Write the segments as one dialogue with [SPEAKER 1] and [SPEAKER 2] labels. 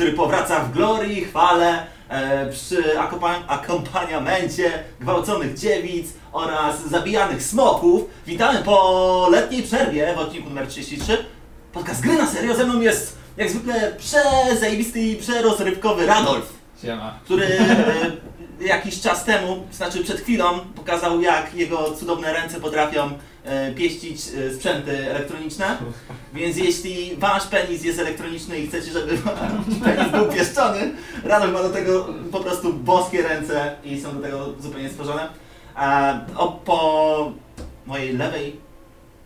[SPEAKER 1] który powraca w glorii, chwale, e, przy akompa- akompaniamencie gwałconych dziewic oraz zabijanych smoków. Witamy po letniej przerwie w odcinku numer 33. Podcast Gry na Serio, ze mną jest jak zwykle przezajebisty i przerozrywkowy Radolf
[SPEAKER 2] Siema.
[SPEAKER 1] który e, jakiś czas temu, znaczy przed chwilą, pokazał jak jego cudowne ręce potrafią pieścić e, sprzęty elektroniczne. Więc jeśli wasz penis jest elektroniczny i chcecie, żeby penis był pieszczony, Radol ma do tego po prostu boskie ręce i są do tego zupełnie stworzone. A po mojej lewej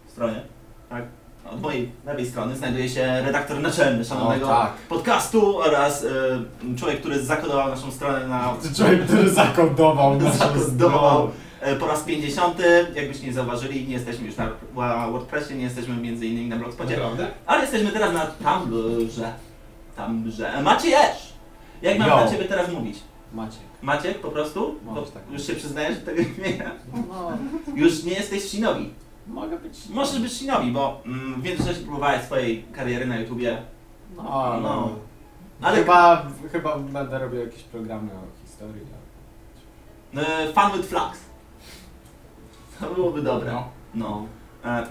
[SPEAKER 1] stronie, tak? Od mojej lewej strony znajduje się redaktor naczelny szanownego
[SPEAKER 2] O, tak.
[SPEAKER 1] podcastu oraz e, człowiek, który zakodował naszą stronę na
[SPEAKER 2] Człowiek, który zakodował naszą
[SPEAKER 1] zakodował e, po raz 50. Jakbyście nie zauważyli, nie jesteśmy już na WordPressie, nie jesteśmy między innymi na Blogspocie,
[SPEAKER 2] Naprawdę?
[SPEAKER 1] ale jesteśmy teraz na Tumblrze. Tumblrze. Maciej! Jak mam
[SPEAKER 2] Yo.
[SPEAKER 1] na Ciebie teraz mówić?
[SPEAKER 2] Macie.
[SPEAKER 1] Maciek po prostu?
[SPEAKER 2] Możesz tak
[SPEAKER 1] już się przyznajesz do tego imienia?
[SPEAKER 2] No,
[SPEAKER 1] Już nie jesteś Shinobi.
[SPEAKER 2] mogę być.
[SPEAKER 1] Możesz być Shinobi, bo mm, wiem, że próbowałeś swojej kariery na YouTubie.
[SPEAKER 2] No,
[SPEAKER 1] No.
[SPEAKER 2] no.
[SPEAKER 1] Ale
[SPEAKER 2] Chyba, chyba będę robił jakieś programy o historii.
[SPEAKER 1] e, Fun with Flux. To byłoby dobre.
[SPEAKER 2] No.
[SPEAKER 1] No. E,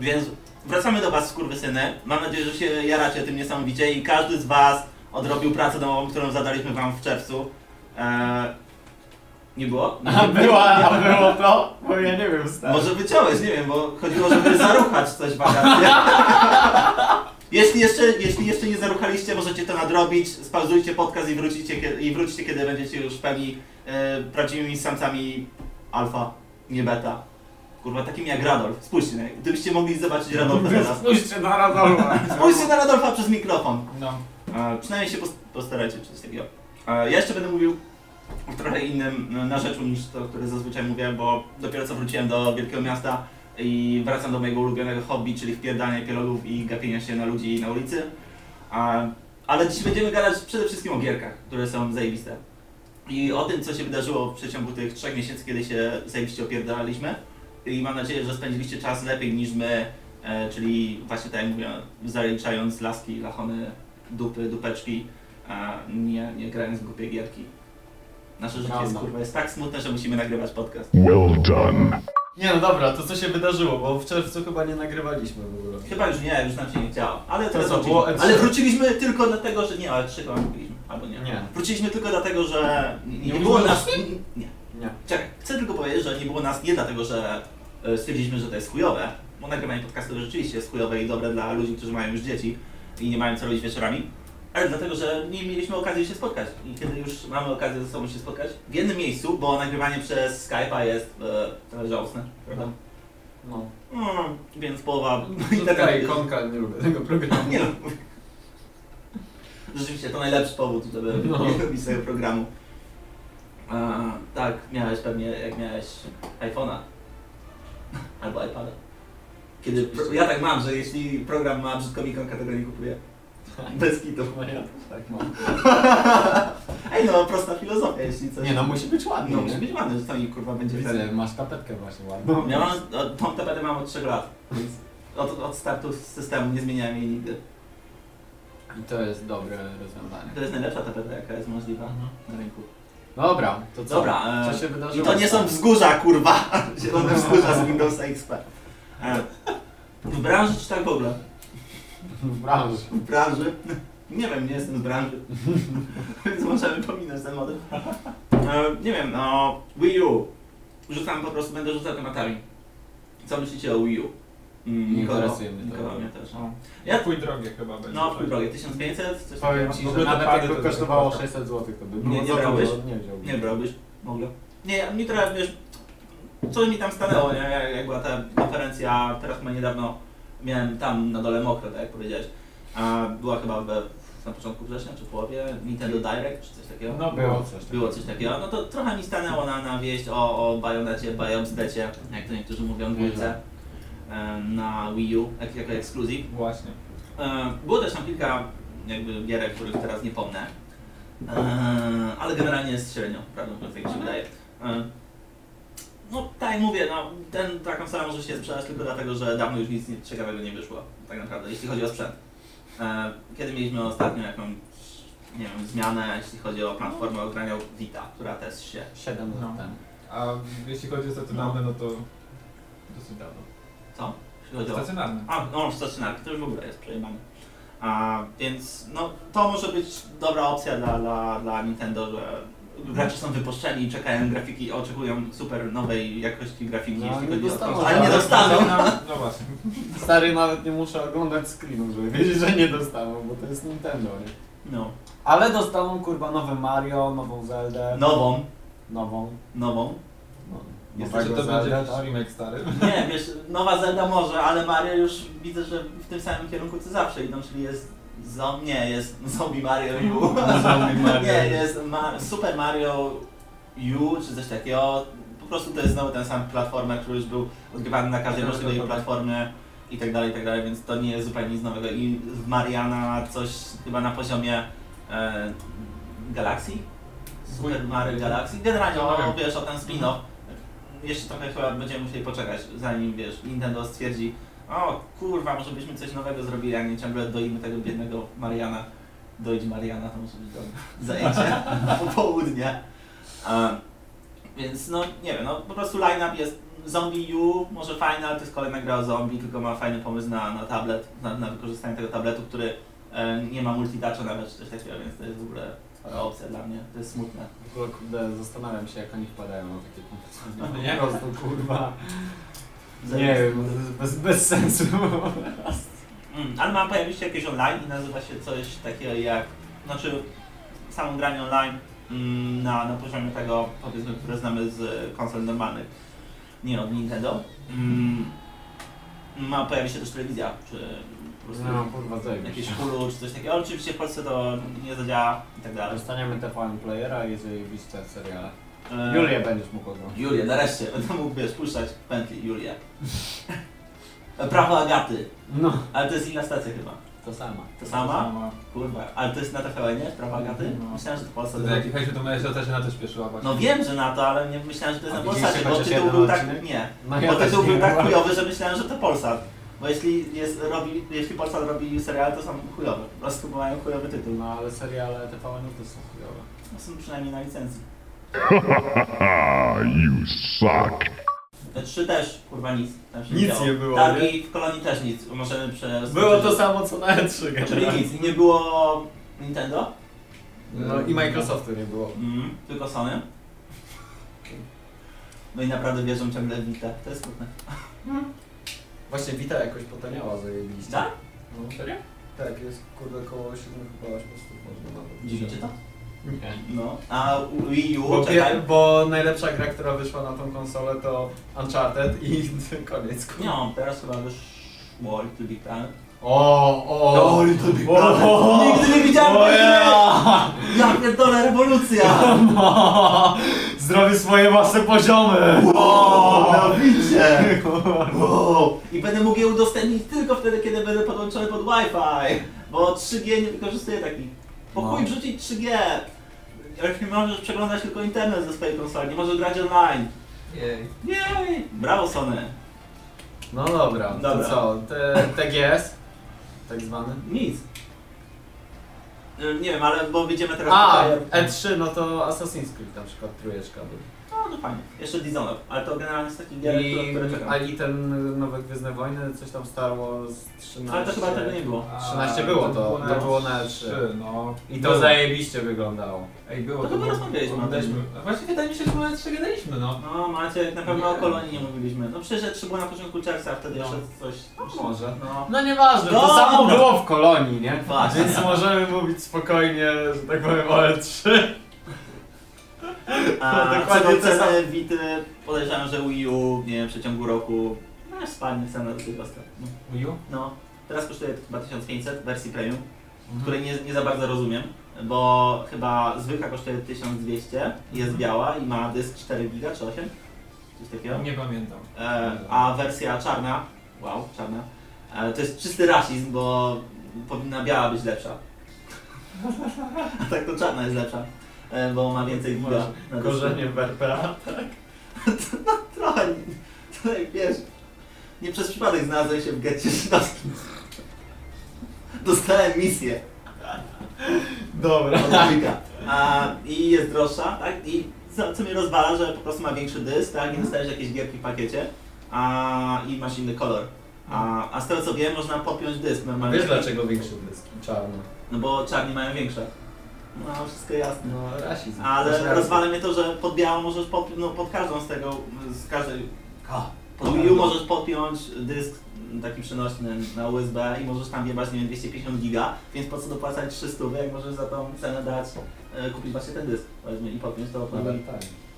[SPEAKER 1] więc wracamy do Was, skurwysyny. Mam nadzieję, że się jaracie tym niesamowicie i każdy z Was odrobił pracę domową, którą zadaliśmy Wam w czerwcu. E, nie było?
[SPEAKER 2] A była, a było to? Bo ja nie wiem, stary.
[SPEAKER 1] Może wyciąłeś, nie wiem, bo chodziło, żeby zaruchać coś w wakacje. Jeśli jeszcze, jeśli jeszcze nie zaruchaliście, możecie to nadrobić, spauzujcie podcast i wrócicie, i wróćcie, kiedy będziecie już w pełni e, prawdziwymi samcami alfa, nie beta. Kurwa, takimi jak Radolf. Spójrzcie, nie? gdybyście mogli zobaczyć Radolfa teraz.
[SPEAKER 2] Spójrzcie na Radolfa.
[SPEAKER 1] Spójrzcie na Radolfa przez mikrofon.
[SPEAKER 2] No.
[SPEAKER 1] E, przynajmniej się pos- postarajcie czy coś takiego. E, ja jeszcze będę mówił w trochę innym e, narzeczu niż to, które zazwyczaj mówię, bo dopiero co wróciłem do wielkiego miasta i wracam do mojego ulubionego hobby, czyli wpierdania pielogów i gapienia się na ludzi na ulicy. E, ale dziś będziemy gadać przede wszystkim o gierkach, które są zajebiste. I o tym, co się wydarzyło w przeciągu tych trzech miesięcy, kiedy się zajebiście opierdalaliśmy. I mam nadzieję, że spędziliście czas lepiej niż my, e, czyli właśnie tak jak mówię, zaliczając laski, lachony, dupy, dupeczki, a nie, nie grając w głupie gierki. Nasze życie jest, kurwa, jest tak smutne, że musimy nagrywać podcast.
[SPEAKER 3] Well done.
[SPEAKER 2] Nie no dobra, to co się wydarzyło, bo w czerwcu chyba nie nagrywaliśmy w ogóle.
[SPEAKER 1] Chyba już nie, już nam się nie chciało. Ale
[SPEAKER 2] To
[SPEAKER 1] teraz
[SPEAKER 2] co,
[SPEAKER 1] wróciliśmy.
[SPEAKER 2] E3?
[SPEAKER 1] Ale wróciliśmy tylko dlatego, że nie, ale trzy chyba mówiliśmy. Albo nie.
[SPEAKER 2] Nie.
[SPEAKER 1] Wróciliśmy tylko dlatego, że nie, nie było nas. Nie.
[SPEAKER 2] Nie.
[SPEAKER 1] Czekaj, chcę tylko powiedzieć, że nie było nas nie dlatego, że e, stwierdziliśmy, że to jest chujowe, bo nagrywanie podcastu rzeczywiście jest chujowe i dobre dla ludzi, którzy mają już dzieci i nie mają co robić wieczorami, ale dlatego, że nie mieliśmy okazji się spotkać. I kiedy już mamy okazję ze sobą się spotkać w jednym miejscu, bo nagrywanie przez Skype'a jest e, trochę żałosne, prawda?
[SPEAKER 2] No.
[SPEAKER 1] Mm, więc połowa
[SPEAKER 2] Taka ikonka, nie lubię tego programu.
[SPEAKER 1] Nie no. Rzeczywiście to najlepszy powód, żeby
[SPEAKER 2] No.
[SPEAKER 1] nie robić tego programu. A, tak, miałeś pewnie, jak miałeś iPhone'a albo iPada. Kiedy pro, ja tak mam, że jeśli program ma tego nie kupuję. Bez kitu.
[SPEAKER 2] No ja tak mam.
[SPEAKER 1] Ej no, prosta filozofia, jeśli coś...
[SPEAKER 2] Nie no, musi być ładny,
[SPEAKER 1] No, musi być ładny, że to mi kurwa będzie wtedy.
[SPEAKER 2] Widzę, masz tapetkę właśnie ładną.
[SPEAKER 1] Ja mam, o, tą tapetę mam od 3 lat, więc od, od startu systemu nie zmieniałem jej nigdy.
[SPEAKER 2] I to jest dobre rozwiązanie.
[SPEAKER 1] To jest najlepsza tapeta, jaka jest możliwa
[SPEAKER 2] Mhm.
[SPEAKER 1] na rynku.
[SPEAKER 2] Dobra, to co?
[SPEAKER 1] Dobra, e,
[SPEAKER 2] co się
[SPEAKER 1] I
[SPEAKER 2] wydarzyło?
[SPEAKER 1] to nie są wzgórza, kurwa! Zielone wzgórza z Windowsa XP. E, W branży czy tak w ogóle?
[SPEAKER 2] w branży.
[SPEAKER 1] W branży? Nie wiem, nie jestem z branży. Więc możemy pominąć ten model. E, Nie wiem, no... Wii U. Rzucam po prostu, będę rzucał tematami. Co myślicie o Wii U?
[SPEAKER 2] Nie interesuje mnie to.
[SPEAKER 1] Nikogo mnie też.
[SPEAKER 2] No.
[SPEAKER 1] Ja,
[SPEAKER 4] Twój drogie chyba będzie.
[SPEAKER 1] no, w pół drogie. 1500? Coś
[SPEAKER 2] Powiem
[SPEAKER 1] takiego?
[SPEAKER 2] ci, że nawet
[SPEAKER 4] to
[SPEAKER 2] kosztowało
[SPEAKER 4] tylko
[SPEAKER 2] 600 zł, to by
[SPEAKER 1] Nie,
[SPEAKER 2] było
[SPEAKER 1] nie
[SPEAKER 2] za
[SPEAKER 1] brałbyś?
[SPEAKER 2] Nie.
[SPEAKER 1] Nie brałbyś? Mogę. Nie, mi trochę, wiesz, coś mi tam stanęło, nie? Jak, była ta konferencja, teraz chyba niedawno miałem tam na dole mokro, tak jak powiedziałeś. A była chyba we, na początku września, czy w połowie, Nintendo Direct, czy coś takiego.
[SPEAKER 2] No było coś takiego.
[SPEAKER 1] Było coś takiego, no to trochę mi stanęło na, na wieść o, o Bayonzdecie, jak to niektórzy mówią, dwójce, em, na Wii U, jak, jako ekskluzyw.
[SPEAKER 4] Właśnie.
[SPEAKER 1] E, Było też tam kilka jakby gierek, których teraz nie pomnę. E, Ale generalnie jest średnio, mówiąc, tak mi się wydaje. E, No tak jak mówię, no, ten, ta konsola może się sprzedać tylko dlatego, że dawno już nic nie- ciekawego nie wyszło, tak naprawdę, jeśli chodzi o sprzęt. E, kiedy mieliśmy ostatnio jakąś, nie wiem, zmianę, jeśli chodzi o platformę ogrania Vita, która też się...
[SPEAKER 3] 7 lat
[SPEAKER 2] No.
[SPEAKER 3] temu.
[SPEAKER 2] A jeśli chodzi o stacjonarne, no to dosyć dawno.
[SPEAKER 1] Co? Jeśli chodzi o...
[SPEAKER 2] Stacjonarne.
[SPEAKER 1] A, no, stacjonarny, to już w ogóle jest przejebane. A, więc no, to może być dobra opcja dla, dla, dla Nintendo, że gracze są wypuszczeni i czekają grafiki, oczekują super nowej jakości grafiki,
[SPEAKER 3] No,
[SPEAKER 1] jeśli
[SPEAKER 3] nie
[SPEAKER 1] chodzi o to. Ale nie dostaną!
[SPEAKER 2] No właśnie.
[SPEAKER 3] Stary, nawet nie muszę oglądać screenów, żeby wiedzieć, że nie dostaną, bo to jest Nintendo, nie?
[SPEAKER 1] No.
[SPEAKER 3] Ale dostaną kurwa nowe Mario, nową Zeldę.
[SPEAKER 1] Nową,
[SPEAKER 3] Nową.
[SPEAKER 1] nową.
[SPEAKER 3] Nowego
[SPEAKER 2] to będzie
[SPEAKER 3] Zelda,
[SPEAKER 2] jakiś
[SPEAKER 3] tak?
[SPEAKER 2] remake stary?
[SPEAKER 1] Nie, wiesz, nowa Zelda może, ale Mario już widzę, że w tym samym kierunku co zawsze idą, czyli jest zo- nie, jest Zombie Mario U.
[SPEAKER 3] Zombie Mario.
[SPEAKER 1] nie, jest Ma Super Mario U czy coś takiego. Po prostu to jest znowu ten sam platformer, który już był odgrywany na każdej
[SPEAKER 2] Tak,
[SPEAKER 1] możliwej
[SPEAKER 2] tak, tak.
[SPEAKER 1] platformie i tak dalej, i tak dalej, więc to nie jest zupełnie nic nowego. I w Mariana coś chyba na poziomie e, Galaxii? Super Mario Galaxii? Generalnie,
[SPEAKER 2] No,
[SPEAKER 1] wiesz, o ten spin-off. Jeszcze trochę chyba będziemy musieli poczekać, zanim wiesz, Nintendo stwierdzi, o kurwa, może byśmy coś nowego zrobili, a nie ciągle doimy tego biednego Mariana. Dojdź Mariana, to musi być to zajęcie po południe. A, więc no nie wiem, no po prostu line-up jest Zombie U, może fajny, ale to jest kolejna gra o zombie, tylko ma fajny pomysł na, na tablet, na, na wykorzystanie tego tabletu, który e, nie ma multitoucha nawet, czy coś takiego, więc to jest w ogóle opcja dla mnie, to jest smutne.
[SPEAKER 3] Ogóle, kurde, zastanawiam się, jak oni wpadają na takie pomysły.
[SPEAKER 2] Nie?
[SPEAKER 3] Po prostu, kurwa. Nie wiem, bez, bez sensu.
[SPEAKER 1] Mm, ale ma pojawić się jakieś online i nazywa się coś takiego jak, znaczy samo granie online mm, na, na poziomie tego, powiedzmy, które znamy z konsol normalnych, nie od Nintendo. Mm, ma pojawić się też telewizja, czy po prostu
[SPEAKER 3] No, kurwa,
[SPEAKER 1] jakieś. Hulu, czy coś takiego. Ale Oczywiście w Polsce to nie zadziała i tak dalej.
[SPEAKER 3] Dostaniemy TVN Playera i zajebiste seriale.
[SPEAKER 1] E,
[SPEAKER 3] Julię będziesz mógł oglądać.
[SPEAKER 1] Julię, nareszcie, będę mógł, wiesz, puszczać pętli Julię. Prawo Agaty,
[SPEAKER 3] No,
[SPEAKER 1] ale to jest inna stacja chyba.
[SPEAKER 3] To sama.
[SPEAKER 1] To sama? Kurwa, ale to jest na TVN, nie? Prawa Agaty?
[SPEAKER 3] No.
[SPEAKER 1] Myślałem, że to Polsat.
[SPEAKER 2] To jak jechaliśmy do to też się na to śpieszyła właśnie.
[SPEAKER 1] No wiem, że na to, ale nie myślałem, że to jest
[SPEAKER 3] A
[SPEAKER 1] na Polsacie, bo tytuł był tak...
[SPEAKER 3] odcinek?
[SPEAKER 1] Nie,
[SPEAKER 3] No ja
[SPEAKER 1] bo tytuł był tak chujowy, że myślałem, że to Polsat. Bo jeśli jest, robi, jeśli Polsat robi serial, to są chujowe. Po prostu mają chujowy tytuł.
[SPEAKER 3] No ale seriale TVN też są chujowe.
[SPEAKER 1] No są przynajmniej na licencji.
[SPEAKER 4] you suck.
[SPEAKER 1] Te trzy też, kurwa nic. Tam się
[SPEAKER 3] Nic
[SPEAKER 1] działo.
[SPEAKER 3] nie było,
[SPEAKER 1] Tak,
[SPEAKER 3] nie?
[SPEAKER 1] i w kolonii też nic. Możemy przez...
[SPEAKER 3] Było to samo co na E3
[SPEAKER 1] Czyli
[SPEAKER 3] generalnie.
[SPEAKER 1] nic. Nie było Nintendo,
[SPEAKER 3] No i Microsoftu nie było.
[SPEAKER 1] mm, tylko Sony. No i naprawdę wierzą ciągle w Vita. To jest smutne.
[SPEAKER 3] Właśnie Vita jakoś potaniała zajebiście.
[SPEAKER 1] Tak?
[SPEAKER 3] No,
[SPEAKER 2] Serio?
[SPEAKER 3] tak, jest kurde około 7 chyba 8 stóp można nawet.
[SPEAKER 1] Dziwicie to?
[SPEAKER 3] Nie.
[SPEAKER 1] No. A Wii U,
[SPEAKER 3] Bo,
[SPEAKER 1] czekaj.
[SPEAKER 3] bo najlepsza gra, która wyszła na tą konsolę to Uncharted i koniec.
[SPEAKER 1] Nie, teraz chyba wyszło Little Big Planet.
[SPEAKER 3] O, o,
[SPEAKER 1] O, Little Big Planet.
[SPEAKER 3] o,
[SPEAKER 1] Nigdy nie widziałem
[SPEAKER 3] o, ja.
[SPEAKER 1] Ja pierdolę, rewolucja!
[SPEAKER 3] Zrobię swoje własne poziomy.
[SPEAKER 1] Wow, mianowicie! Wow. I będę mógł je udostępnić tylko wtedy, kiedy będę podłączony pod Wi-Fi. Bo 3G nie wykorzystuje takich. Po
[SPEAKER 3] No.
[SPEAKER 1] chuj wrzucić 3G! Jak możesz przeglądać tylko internet ze swojej konsoli, nie możesz grać online.
[SPEAKER 2] Jej.
[SPEAKER 1] Jej! Brawo Sony!
[SPEAKER 3] No dobra,
[SPEAKER 1] Dobra.
[SPEAKER 3] to co? Te, TGS? Tak zwany?
[SPEAKER 1] Nic. Y, Nie wiem, ale bo wyjdziemy teraz
[SPEAKER 3] A,
[SPEAKER 1] tutaj.
[SPEAKER 3] E3, no to Assassin's Creed na przykład trójeczka był.
[SPEAKER 1] No, no fajnie. Jeszcze Dishonored, ale to generalnie jest taki gier,
[SPEAKER 3] I,
[SPEAKER 1] które czekam.
[SPEAKER 3] a i ten nowe Gwiezdne Wojny, coś tam Star Wars 13.
[SPEAKER 1] Ale to chyba tego nie było.
[SPEAKER 3] 13 było to, to było na E3.
[SPEAKER 2] no.
[SPEAKER 3] I to
[SPEAKER 2] Było.
[SPEAKER 3] zajebiście wyglądało.
[SPEAKER 2] Ej, było
[SPEAKER 1] To chyba rozmawialiśmy o tym.
[SPEAKER 2] Właśnie wydaje mi się, że było na 3 gadaliśmy, no.
[SPEAKER 1] No Maciek, na pewno o
[SPEAKER 2] Nie.
[SPEAKER 1] kolonii nie mówiliśmy. No przecież E3 było na początku czerwca, a wtedy
[SPEAKER 3] No.
[SPEAKER 1] jeszcze coś...
[SPEAKER 3] może.
[SPEAKER 1] No.
[SPEAKER 3] No nieważne, to
[SPEAKER 1] Dobra.
[SPEAKER 3] samo było w kolonii, nie?
[SPEAKER 1] Właśnie.
[SPEAKER 3] Więc możemy mówić spokojnie, że tak powiem o E E3.
[SPEAKER 1] A
[SPEAKER 3] No,
[SPEAKER 1] co
[SPEAKER 3] dokładnie
[SPEAKER 1] ceny Vity, podejrzewam, że Wii U, nie wiem, w przeciągu roku, no spadnie cena do tego no.
[SPEAKER 2] Wii U?
[SPEAKER 1] no, teraz kosztuje chyba 1500 w wersji premium,
[SPEAKER 3] Mhm.
[SPEAKER 1] której nie, nie za bardzo rozumiem, bo chyba zwykła kosztuje 1200, jest biała i ma dysk 4 giga czy 8? Coś takiego.
[SPEAKER 2] Nie pamiętam.
[SPEAKER 1] E, a wersja czarna, wow, czarna, e, to jest czysty rasizm, bo powinna biała być lepsza. A tak to czarna jest lepsza, bo ma więcej giga. na.
[SPEAKER 3] Korzenie w RPA.
[SPEAKER 1] Trochę, trochę wiesz, nie przez przypadek znalazłem się w getcie żydowskim. Dostałem misję
[SPEAKER 3] Dobra.
[SPEAKER 1] od Wujka. A, I jest droższa, tak? I co, co mnie rozwala, że po prostu ma większy dysk, tak? I dostajesz jakieś gierki w pakiecie. A, I masz inny kolor. A, a z tego co wiem, można podpiąć dysk normalnie.
[SPEAKER 3] Wiesz dlaczego większy dysk? Czarno.
[SPEAKER 1] No bo czarni mają większe. No, wszystko jasne.
[SPEAKER 3] No, rasizm.
[SPEAKER 1] Ale rozwala mnie to, że pod białą możesz pod, no, pod każdą z tego, z każdej... Pod Wii U możesz podpiąć dysk taki przenośny na USB i możesz tam jebać, nie wiem, 250 giga, więc po co dopłacać 300, jak możesz za tą cenę dać, e, kupić właśnie ten dysk, powiedzmy, i podpiąć to pod
[SPEAKER 3] Nawet.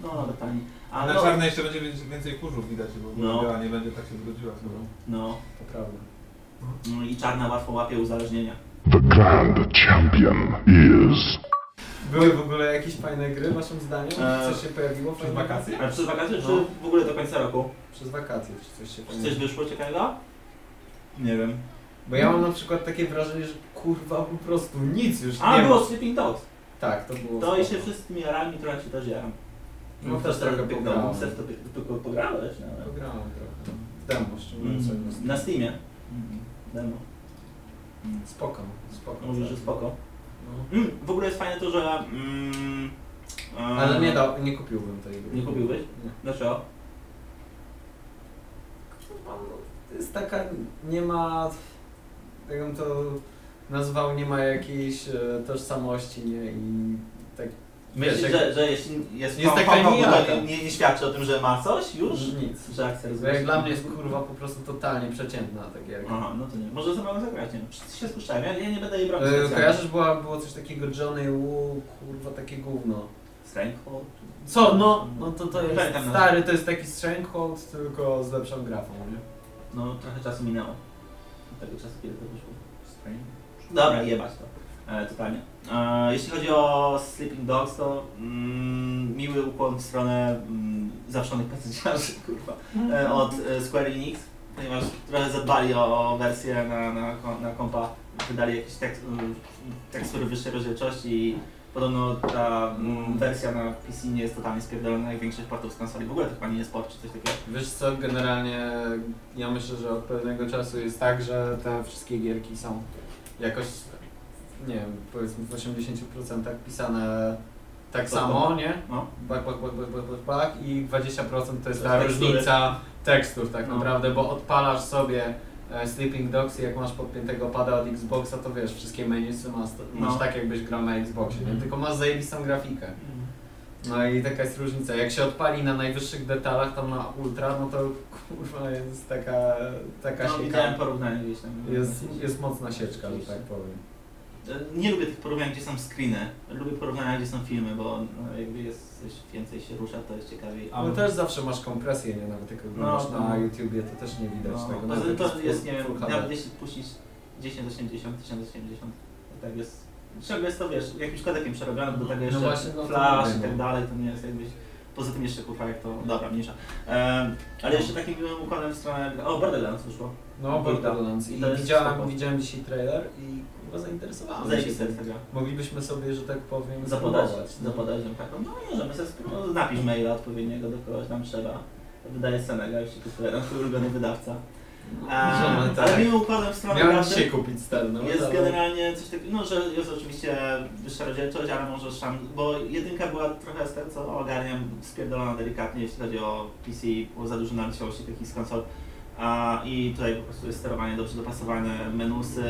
[SPEAKER 1] No, nawet taniej.
[SPEAKER 4] A na
[SPEAKER 1] no,
[SPEAKER 4] czarnej jeszcze będzie więcej- kurzów widać, bo
[SPEAKER 1] No.
[SPEAKER 4] biała nie będzie tak się zgodziła z tobą.
[SPEAKER 1] no,
[SPEAKER 3] To prawda.
[SPEAKER 1] no i czarna łatwo łapie uzależnienia.
[SPEAKER 5] The Grand Champion is.
[SPEAKER 3] Były w ogóle jakieś fajne gry waszym zdaniem?
[SPEAKER 1] Eee,
[SPEAKER 3] Coś się pojawiło
[SPEAKER 4] Przez wakacje?
[SPEAKER 1] Ale przez wakacje, czy
[SPEAKER 3] No.
[SPEAKER 1] w ogóle do końca roku?
[SPEAKER 3] Przez wakacje, czy coś się
[SPEAKER 1] Czy
[SPEAKER 3] fajnego?
[SPEAKER 1] coś wyszło ciekawego? Nie wiem.
[SPEAKER 3] Bo ja mam na przykład takie wrażenie, że kurwa po prostu nic już
[SPEAKER 1] A,
[SPEAKER 3] nie
[SPEAKER 1] było
[SPEAKER 3] ma.
[SPEAKER 1] Sleeping Dogs.
[SPEAKER 3] Tak, to było
[SPEAKER 1] To i się wszystkimi jarami, które się też jaram.
[SPEAKER 3] No, też trochę
[SPEAKER 1] pograłem. Ty to pograłeś? No.
[SPEAKER 3] Pograłem trochę. Demo szczególnie
[SPEAKER 1] Mm. Na Steamie. Demo.
[SPEAKER 3] Spoko, spoko.
[SPEAKER 1] Mówisz, że spoko.
[SPEAKER 3] No.
[SPEAKER 1] Mm, w ogóle jest fajne to, że... Mm,
[SPEAKER 3] Ale nie, da, nie kupiłbym tej gry.
[SPEAKER 1] Nie kupiłbyś?
[SPEAKER 3] Nie.
[SPEAKER 1] Dlaczego?
[SPEAKER 3] No, To jest taka, nie ma, jakbym to nazwał, nie ma jakiejś e, tożsamości, nie? I tak,
[SPEAKER 1] Myślisz,
[SPEAKER 3] jak-
[SPEAKER 1] że, że jeśli jest,
[SPEAKER 3] Jest taka
[SPEAKER 1] to nie, nie, nie świadczy o tym, że ma coś już?
[SPEAKER 3] nic.
[SPEAKER 1] Że akcja rozwija
[SPEAKER 3] jak dla mnie jest kurwa po prostu totalnie przeciętna ta gierka.
[SPEAKER 1] Aha, no to nie. Może mało zagrać, nie. Wszyscy się spuszczają, ja, ja nie będę jej brał specjalnie.
[SPEAKER 3] kojarzysz, była, było coś takiego Johnny Woo, kurwa takie gówno.
[SPEAKER 1] Stranghold?
[SPEAKER 3] Co? No, no to to jest stary, to jest taki Stranghold, tylko z lepszą grafą, nie?
[SPEAKER 1] No, trochę czasu minęło. Od tego czasu, kiedy to wyszło. Strange. Dobra, jebać to. E, totalnie. E, jeśli chodzi o Sleeping Dogs, to mm, miły ukłon w stronę mm, zawszonych pacjentarzy, kurwa, e, od e, Square Enix, ponieważ trochę zadbali o, o wersję na, na, na kompa, wydali jakieś tekst, mm, tekstury wyższej rozdzielczości i podobno ta mm, wersja na PC nie jest totalnie spierdolona jak większość portów z konsoli. W ogóle to chyba nie jest port czy coś takiego.
[SPEAKER 3] Wiesz co, generalnie ja myślę, że od pewnego czasu jest tak, że te wszystkie gierki są jakoś, nie wiem, powiedzmy w 80% pisane tak
[SPEAKER 1] To
[SPEAKER 3] samo, nie?
[SPEAKER 1] No.
[SPEAKER 3] Bak, bak, bak, bak, bak, bak, i 20% to jest
[SPEAKER 1] To
[SPEAKER 3] ta
[SPEAKER 1] tekstury.
[SPEAKER 3] różnica tekstur tak
[SPEAKER 1] No.
[SPEAKER 3] naprawdę, bo odpalasz sobie e, Sleeping Dogs i jak masz podpiętego pada od Xboxa, to wiesz, wszystkie menusy masz, masz
[SPEAKER 1] No.
[SPEAKER 3] tak jakbyś grał na Xboxie, nie?
[SPEAKER 1] Mhm.
[SPEAKER 3] tylko masz zajebistą grafikę. No i taka jest różnica. Jak się odpali na najwyższych detalach, tam na ultra, no to kurwa jest taka, taka
[SPEAKER 1] No,
[SPEAKER 3] sieka.
[SPEAKER 1] widziałem porównanie gdzieś tam.
[SPEAKER 3] Jest, jest mocna sieczka, że tak powiem.
[SPEAKER 1] E, Nie lubię tych porównań, gdzie są screeny. Lubię porównania, gdzie są filmy, bo no, jakby jest więcej się rusza, to jest ciekawiej.
[SPEAKER 3] Ale też zawsze masz kompresję, nie? Nawet jak oglądasz
[SPEAKER 1] No,
[SPEAKER 3] na
[SPEAKER 1] no.
[SPEAKER 3] YouTubie, to też nie widać
[SPEAKER 1] No,
[SPEAKER 3] tego.
[SPEAKER 1] tym
[SPEAKER 3] jak
[SPEAKER 1] to
[SPEAKER 3] full-
[SPEAKER 1] jest, nie wiem, nawet jeśli puścić 1080, 1080, to tak jest. Ciągle jest to, wiesz, jakimś kodekiem przerobione, do tego
[SPEAKER 3] No
[SPEAKER 1] jeszcze
[SPEAKER 3] właśnie, no to
[SPEAKER 1] flash i tak
[SPEAKER 3] no.
[SPEAKER 1] dalej, to nie jest jakbyś... Poza tym jeszcze kurwa jak to... Dobra, mniejsza. Em, ale jeszcze takim układem w stronę... O, Borderlands wyszło.
[SPEAKER 3] No, Borderlands. I
[SPEAKER 1] To jest
[SPEAKER 3] widziałem, widziałem dzisiaj trailer i kurwa zainteresowałem
[SPEAKER 1] jest tego.
[SPEAKER 3] Moglibyśmy sobie, że tak powiem,
[SPEAKER 1] Zapodać,
[SPEAKER 3] no.
[SPEAKER 1] zapodać taką, no możemy sobie spróbować, napisz maila odpowiedniego do kogoś nam trzeba. Wydaje Senega, jeśli kupuje nam twój ulubiony wydawca. A,
[SPEAKER 3] Możemy, tak.
[SPEAKER 1] Ale miłym układem w stronę
[SPEAKER 3] Miałem
[SPEAKER 1] graczy
[SPEAKER 3] dzisiaj kupić sterno.
[SPEAKER 1] jest
[SPEAKER 3] ale-
[SPEAKER 1] generalnie coś takiego, no że jest oczywiście wyższa rozdzielczość, ale może szan, bo jedynka była trochę z tego co ogarniam spierdolona delikatnie, jeśli chodzi o PC, było za dużo naleciałości takich z konsol. A, I tutaj po prostu jest sterowanie dobrze dopasowane, menusy,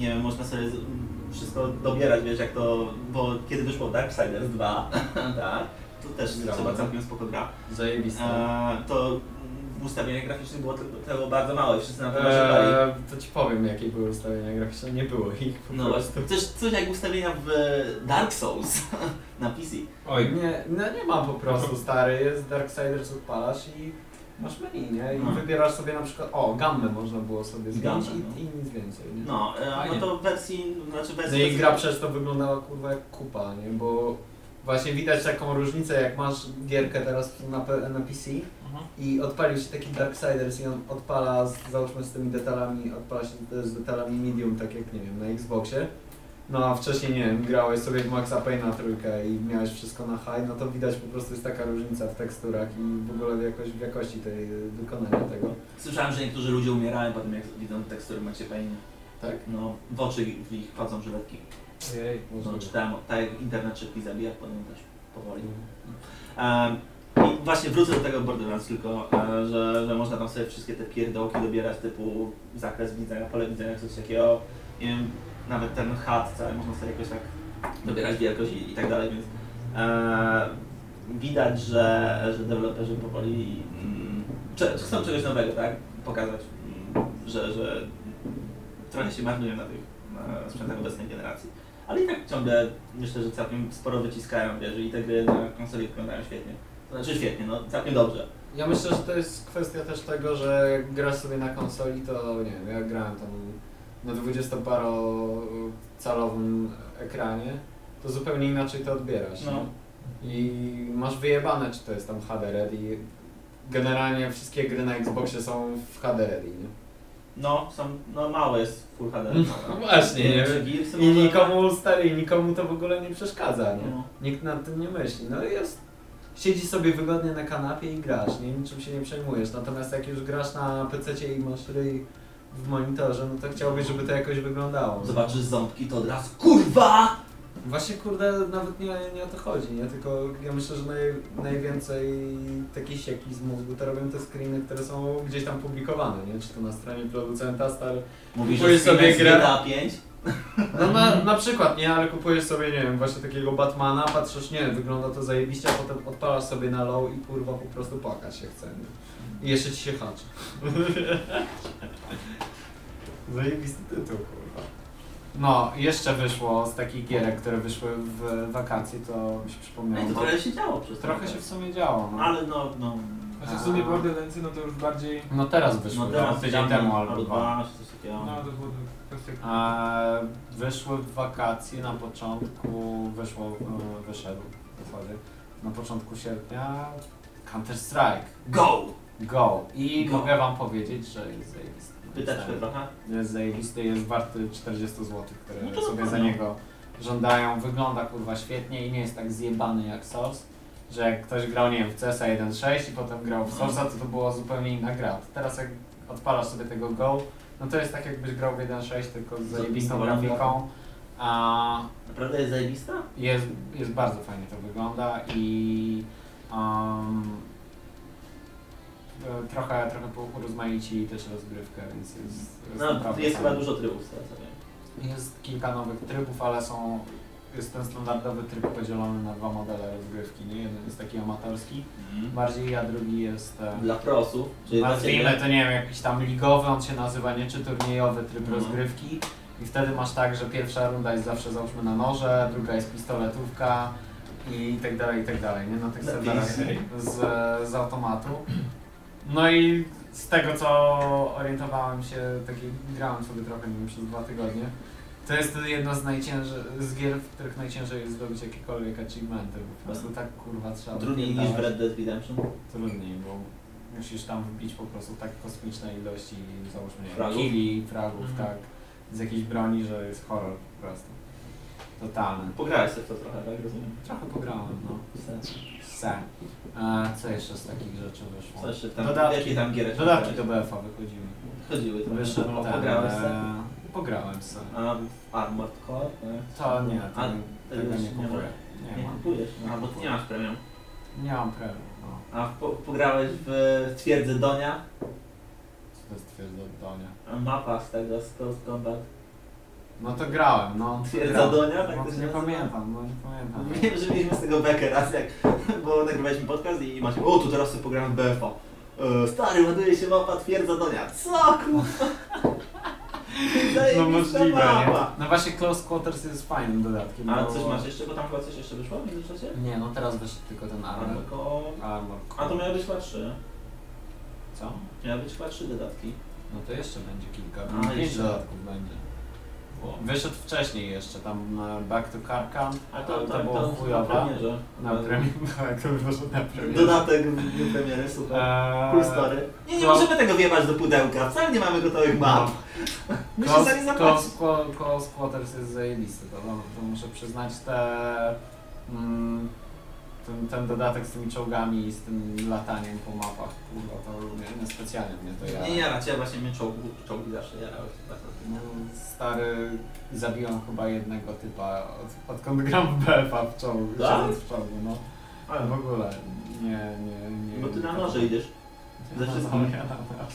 [SPEAKER 1] nie wiem, można sobie wszystko dobierać, wiesz jak to, bo kiedy wyszło Darksiders 2, tak, to też
[SPEAKER 3] Grałem,
[SPEAKER 1] trzeba całkiem spoko gra,
[SPEAKER 3] Zajebiste.
[SPEAKER 1] a, to w ustawieniach graficznych było tego, bardzo mało i wszyscy na to narzekali.
[SPEAKER 3] Eee, to ci powiem, jakie były ustawienia graficzne. Nie było ich po
[SPEAKER 1] No
[SPEAKER 3] prostu.
[SPEAKER 1] właśnie, coś, coś jak ustawienia w Dark Souls na PC.
[SPEAKER 4] Oj,
[SPEAKER 3] Nie, no nie ma po prostu stary, jest Darksiders odpalasz i masz menu, nie? I
[SPEAKER 1] No.
[SPEAKER 3] wybierasz sobie na przykład, o, gammę można było sobie zmienić
[SPEAKER 1] Gammę,
[SPEAKER 3] i, i nic więcej, nie?
[SPEAKER 1] No, e,
[SPEAKER 3] Fajnie.
[SPEAKER 1] no to w wersji, znaczy
[SPEAKER 3] No
[SPEAKER 1] wersji...
[SPEAKER 3] i gra przez to wyglądała kurwa jak kupa, nie? Bo właśnie widać taką różnicę, jak masz gierkę teraz na, na PC i odpalił się taki Darksiders i on odpala, z, załóżmy z tymi detalami, odpala się z- z detalami medium, tak jak, nie wiem, na Xboxie. No a wcześniej, nie wiem, grałeś sobie w Maxa Payne'a trójkę i miałeś wszystko na high, no to widać po prostu jest taka różnica w teksturach i w ogóle w, jakoś, w jakości tej wykonania tego.
[SPEAKER 1] Słyszałem, że niektórzy ludzie umierają po tym, jak widzą tekstury Macie Payne.
[SPEAKER 3] Tak?
[SPEAKER 1] No, w oczy w ich wchodzą żyletki.
[SPEAKER 3] Ojej,
[SPEAKER 1] No, czytałem, tak jak internet szybki zabija, potem też powoli. Um, I właśnie wrócę do tego Borderlands tylko, e, że, że można tam sobie wszystkie te pierdołki dobierać typu zakres widzenia, pole widzenia, coś takiego. Nie wiem, nawet ten HUD cały można sobie jakoś tak dobierać wielkość i, i tak dalej, więc e, widać, że, że deweloperzy powoli mm, chcą czegoś nowego, tak? Pokazać, mm, że, że trochę się marnują na tych na sprzętach obecnej generacji. Ale i tak ciągle myślę, że całkiem sporo wyciskają, wiesz, i te gry na konsoli wyglądają świetnie. Znaczy świetnie, no całkiem dobrze.
[SPEAKER 3] Ja myślę, że to jest kwestia też tego, że grasz sobie na konsoli, to nie wiem, ja grałem tam na 20-parocalowym ekranie, to zupełnie inaczej to odbierasz.
[SPEAKER 1] No.
[SPEAKER 3] I masz wyjebane, czy to jest tam HD ready. Generalnie wszystkie gry na Xboxie są w HD ready, nie?
[SPEAKER 1] No, są, no mało jest Full HD.
[SPEAKER 3] No właśnie, nie? I nikomu stary, nikomu to w ogóle nie przeszkadza, nie?
[SPEAKER 1] No.
[SPEAKER 3] Nikt nad tym nie myśli. No i jest. Siedzisz sobie wygodnie na kanapie i grasz, nie? Niczym się nie przejmujesz. Natomiast jak już grasz na PC i masz ryj w monitorze, no to chciałbyś, żeby to jakoś wyglądało.
[SPEAKER 1] Zobaczysz ząbki, to od razu KURWA!
[SPEAKER 3] Właśnie kurde, nawet nie, nie o to chodzi, nie? Tylko ja myślę, że naj, najwięcej takiej sieki z mózgu to robią te screeny, które są gdzieś tam publikowane, nie? Czy to na stronie producenta, stary.
[SPEAKER 1] Mówisz, że
[SPEAKER 3] sobie grę-
[SPEAKER 1] GTA 5?
[SPEAKER 3] No na, na przykład, nie? Ale kupujesz sobie, nie wiem, właśnie takiego Batmana, patrzysz, nie, wygląda to zajebiście, a potem odpalasz sobie na low i kurwa po prostu płakać się chce, nie? I jeszcze ci się haczy. Zajebisty tytuł, kurwa. No, jeszcze wyszło z takich gierek, które wyszły w wakacje, to mi się
[SPEAKER 1] No
[SPEAKER 3] przypomniało.
[SPEAKER 1] i to trochę się działo przez
[SPEAKER 3] Trochę się w sumie działo, no.
[SPEAKER 1] Ale no, no...
[SPEAKER 4] Znaczy w sumie Borderlandsy, no to już bardziej...
[SPEAKER 3] No teraz wyszły,
[SPEAKER 1] No
[SPEAKER 3] no
[SPEAKER 1] teraz
[SPEAKER 3] tydzień temu albo
[SPEAKER 1] albo
[SPEAKER 3] dwa.
[SPEAKER 1] coś takiego.
[SPEAKER 4] No to było kwestia...
[SPEAKER 3] E, wyszły w wakacje na początku, wyszło, e, wyszedł w zasadzie, na początku sierpnia Counter Strike
[SPEAKER 1] Go!
[SPEAKER 3] Go i
[SPEAKER 1] Go.
[SPEAKER 3] mogę wam powiedzieć, że jest zajebisty.
[SPEAKER 1] Pytaczkę trochę?
[SPEAKER 3] Jest zajebisty, jest warty 40 zł, które
[SPEAKER 1] No
[SPEAKER 3] sobie za niego żądają. Wygląda kurwa świetnie i nie jest tak zjebany jak Source, że jak ktoś grał, nie wiem, w CSa 1.6 i potem grał w Source'a, to to była zupełnie inna gra. Teraz jak odpalasz sobie tego Go, no to jest tak jakbyś grał w 1.6 tylko z zajebistą grafiką. A
[SPEAKER 1] Naprawdę jest zajebista?
[SPEAKER 3] jest, jest bardzo fajnie to wygląda i um, trochę, trochę po- urozmaici też rozgrywkę, więc jest, jest
[SPEAKER 1] No,
[SPEAKER 3] naprawdę
[SPEAKER 1] jest chyba dużo trybów wiem.
[SPEAKER 3] Jest kilka nowych trybów, ale są jest ten standardowy tryb podzielony na dwa modele rozgrywki. Nie? Jeden jest taki amatorski bardziej, a drugi jest e,
[SPEAKER 1] Dla prosów, czyli
[SPEAKER 3] nazwijmy to nie wiem, jakiś tam ligowy, on się nazywa, nie? Czy turniejowy tryb
[SPEAKER 1] Mhm.
[SPEAKER 3] rozgrywki. I wtedy masz tak, że pierwsza runda jest zawsze załóżmy na noże, druga jest pistoletówka i tak dalej, i tak dalej, nie? Na tych serwerach z, z automatu. No i z tego co orientowałem się, taki grałem sobie trochę, nie wiem, przez dwa tygodnie. To jest jedno z najcięższych, z gier, w których najciężej jest zdobyć jakiekolwiek achievementy. Po prostu tak kurwa trzeba
[SPEAKER 1] Trudniej niż w. Red Dead Redemption.
[SPEAKER 3] Trudniej, bo musisz tam wbić po prostu tak kosmiczne ilości, załóżmy,
[SPEAKER 1] Fragów?
[SPEAKER 3] killi, fragów,
[SPEAKER 1] Mhm.
[SPEAKER 3] tak, z jakiejś broni, że jest horror po prostu. Totalny.
[SPEAKER 1] Pograłeś sobie w to trochę, tak rozumiem?
[SPEAKER 3] Trochę pograłem, no.
[SPEAKER 1] Sens.
[SPEAKER 3] Se. E, co jeszcze z takich rzeczy wyszło?
[SPEAKER 1] Co jeszcze tam,
[SPEAKER 3] Dodatki.
[SPEAKER 1] jakie tam gierek
[SPEAKER 3] Dodatki do BF-a wychodziły.
[SPEAKER 1] chodziły? To
[SPEAKER 3] Wyszedł
[SPEAKER 1] no,
[SPEAKER 3] ten,
[SPEAKER 1] pograłeś sobie?
[SPEAKER 3] Pograłem sobie.
[SPEAKER 1] A w Armored Core?
[SPEAKER 3] To nie,
[SPEAKER 1] A
[SPEAKER 3] tego, nie kupuję.
[SPEAKER 1] Nie,
[SPEAKER 3] Nie
[SPEAKER 1] kupujesz, no, bo ty nie masz premium.
[SPEAKER 3] Nie mam premium, no.
[SPEAKER 1] A po, pograłeś w Twierdzę Donia?
[SPEAKER 3] Co to jest twierdzodonia?
[SPEAKER 1] Mapa z tego, z Combat.
[SPEAKER 3] No to grałem, no.
[SPEAKER 1] Twierdza. Donia, tak
[SPEAKER 3] no,
[SPEAKER 1] to się
[SPEAKER 3] nie
[SPEAKER 1] nazywa?
[SPEAKER 3] pamiętam, no nie pamiętam.
[SPEAKER 1] Wiem, że mieliśmy z tego bekę raz, jak, bo nagrywaliśmy podcast i macie, o tu teraz sobie pogramy w BFO. E, stary, ładuje się mapa Twierdza Donia. Co kurwa?
[SPEAKER 3] No możliwe, nie? No właśnie Close Quarters jest fajnym dodatkiem.
[SPEAKER 1] A
[SPEAKER 3] bo-
[SPEAKER 1] coś masz jeszcze, bo tam chyba coś jeszcze wyszło w międzyczasie?
[SPEAKER 3] Nie, no teraz wyszedł tylko ten Armor.
[SPEAKER 1] Tylko...
[SPEAKER 3] Armor.
[SPEAKER 1] A to miały być chyba trzy.
[SPEAKER 3] Co?
[SPEAKER 1] Miały być chyba trzy dodatki.
[SPEAKER 3] No to jeszcze będzie kilka.
[SPEAKER 1] A,
[SPEAKER 3] Pięć
[SPEAKER 1] jeszcze.
[SPEAKER 3] dodatków będzie. Wyszedł wcześniej jeszcze, tam Back to Karkan,
[SPEAKER 1] A to, to,
[SPEAKER 3] to było
[SPEAKER 1] to
[SPEAKER 3] chujowe.
[SPEAKER 1] na premierze.
[SPEAKER 3] Na premierze, tak, to wyszedł na premierze.
[SPEAKER 1] Dodatek w dniu premiery, super.
[SPEAKER 3] Eee,
[SPEAKER 1] Cool story. Nie, nie
[SPEAKER 3] to-
[SPEAKER 1] możemy tego wjebać do pudełka, wcale nie mamy gotowych map. My się
[SPEAKER 3] Close,
[SPEAKER 1] zapłacić.
[SPEAKER 3] Close, Quarters jest zajebisty, to, to muszę przyznać te... Mm, ten, ten dodatek z tymi czołgami i z tym lataniem po mapach, kurwa, to nie, nie specjalnie mnie to jara.
[SPEAKER 1] Nie jara cię, właśnie mnie czołgi, czołgi zawsze jarały.
[SPEAKER 3] No, stary, zabiłam chyba jednego typa, od, odkąd gram w BFA w czołgu,
[SPEAKER 1] Tak?
[SPEAKER 3] siedząc w czołgu, no. Ale w ogóle, nie, nie, nie.
[SPEAKER 1] Bo ty na noże idziesz. Ze
[SPEAKER 3] No,
[SPEAKER 1] wszystkim.
[SPEAKER 3] ja na noże.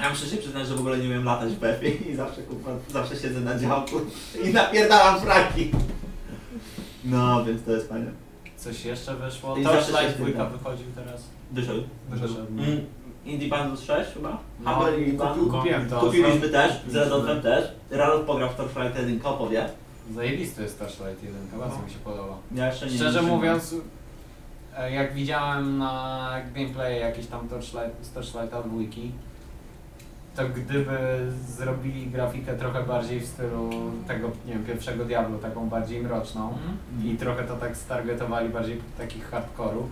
[SPEAKER 1] Ja muszę się przyznać, że w ogóle nie umiem latać w BF i zawsze kurwa, zawsze siedzę na działku i napierdalam fraki. No, więc to jest fajne.
[SPEAKER 3] Coś jeszcze wyszło?
[SPEAKER 1] Zawsze
[SPEAKER 3] Torchlight
[SPEAKER 1] się
[SPEAKER 3] 2
[SPEAKER 1] zgadzam.
[SPEAKER 3] wychodził teraz.
[SPEAKER 1] Wyszedł.
[SPEAKER 4] Wyszedł.
[SPEAKER 1] Mm. Indie Bundle 6 chyba?
[SPEAKER 3] No,
[SPEAKER 1] Humble Indie
[SPEAKER 3] kupi-
[SPEAKER 1] Bundle.
[SPEAKER 3] kupiłem to.
[SPEAKER 1] Kupiliśmy też, z Redolfem też. Ralf pograł w Torchlight 1, opowie.
[SPEAKER 3] Zajebisty jest Torchlight 1, bardzo
[SPEAKER 1] No.
[SPEAKER 3] mi się podoba.
[SPEAKER 1] Ja jeszcze nie
[SPEAKER 3] Szczerze
[SPEAKER 1] nie
[SPEAKER 3] mówiąc, e, jak widziałem na gameplay jakieś tam Torchlight, z Torchlighta dwójki, to gdyby zrobili grafikę trochę bardziej w stylu tego, nie wiem, pierwszego Diablo, taką bardziej mroczną i trochę to tak stargetowali bardziej takich hardkorów,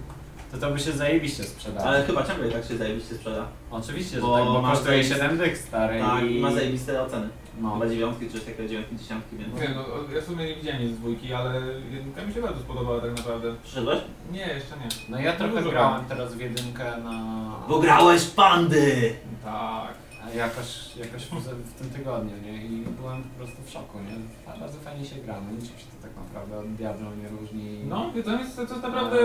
[SPEAKER 3] to to by się zajebiście sprzedało.
[SPEAKER 1] Ale chyba ciągle tak się zajebiście sprzeda.
[SPEAKER 3] Oczywiście, że
[SPEAKER 1] Bo
[SPEAKER 3] tak, bo
[SPEAKER 1] ma
[SPEAKER 3] kosztuje
[SPEAKER 1] zajebiste-
[SPEAKER 3] 7 dych stary
[SPEAKER 1] Tak,
[SPEAKER 3] i...
[SPEAKER 1] i ma zajebiste oceny.
[SPEAKER 3] no.
[SPEAKER 1] Chyba dziewiątki czy coś takiego, dziewiątki, dziesiątki, więc...
[SPEAKER 4] Nie, no, ja w sumie nie widziałem nic z dwójki, ale jedynka mi się bardzo spodobała tak naprawdę.
[SPEAKER 1] Przyszedłeś?
[SPEAKER 4] Nie, jeszcze nie.
[SPEAKER 3] No ja trochę grałem teraz w jedynkę na...
[SPEAKER 1] Bo grałeś pandy!
[SPEAKER 4] Tak.
[SPEAKER 3] Jakoś, jakoś w, w tym tygodniu, nie? I byłem po prostu w szoku, nie? A bardzo fajnie się gra, no niczym się to tak naprawdę od Diablo nie różni.
[SPEAKER 4] No, tam jest to, to naprawdę,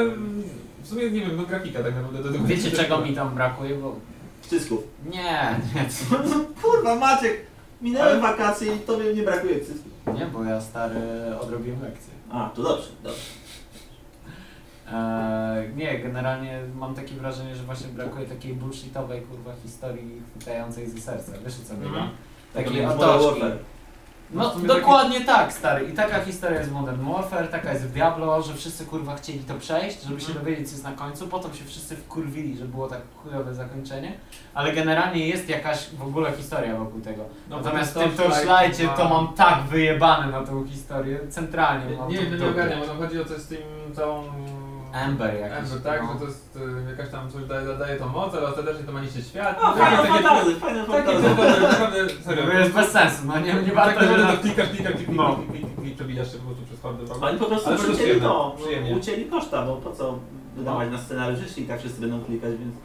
[SPEAKER 4] w sumie nie wiem, no grafika tak naprawdę do tego.
[SPEAKER 3] Wiecie czego mi tam brakuje? Bo...
[SPEAKER 1] Cysków.
[SPEAKER 3] Nie, nie,
[SPEAKER 1] Kurwa Maciek! Minęły
[SPEAKER 4] Ale-
[SPEAKER 1] wakacje i tobie nie brakuje cysków.
[SPEAKER 3] nie, bo ja stary odrobiłem lekcję.
[SPEAKER 1] A, to dobrze, dobrze.
[SPEAKER 3] Eee, nie, generalnie mam takie wrażenie, że właśnie brakuje takiej bullshitowej kurwa historii chwytającej ze serca. Wiesz co mi
[SPEAKER 4] Mhm.
[SPEAKER 3] Takiej
[SPEAKER 1] Modern
[SPEAKER 3] otoczki.
[SPEAKER 1] Warfare.
[SPEAKER 3] No
[SPEAKER 4] No,
[SPEAKER 3] dokładnie tak, stary. I taka historia jest w Modern Warfare, taka jest w Diablo, że wszyscy kurwa chcieli to przejść, żeby się
[SPEAKER 4] Mhm.
[SPEAKER 3] dowiedzieć co jest na końcu, potem się wszyscy wkurwili, że było tak chujowe zakończenie, ale generalnie jest jakaś w ogóle historia wokół tego.
[SPEAKER 4] No,
[SPEAKER 3] Natomiast w tym
[SPEAKER 4] Torchlight
[SPEAKER 3] Torchlightie to mam tak wyjebane na tą historię, centralnie mam
[SPEAKER 4] Nie
[SPEAKER 3] to
[SPEAKER 4] no nie ogarniam, bo chodzi o coś z tym całą...
[SPEAKER 3] Amber jakiś,
[SPEAKER 4] Amber, tak,
[SPEAKER 3] no.
[SPEAKER 4] że to jest y, jakaś tam coś daje, daje to moc, ale ostatecznie to ma niszczyć świat. Takie-
[SPEAKER 1] fajne
[SPEAKER 4] takie-
[SPEAKER 1] fantazy, fajne
[SPEAKER 4] Takie
[SPEAKER 1] fantazy.
[SPEAKER 4] naprawdę, serio.
[SPEAKER 3] To jest bez sensu, no nie, nie
[SPEAKER 4] Tak
[SPEAKER 3] warto, na...
[SPEAKER 4] to klikasz, klikasz, klikasz,
[SPEAKER 3] No.
[SPEAKER 4] klikasz, przebijasz się po prostu przez hordę wrogów.
[SPEAKER 1] Oni po prostu ucięli to,
[SPEAKER 4] przyjemnie.
[SPEAKER 1] ucięli koszta, bo po co wydawać na scenariusz, jeśli i tak wszyscy będą klikać, więc...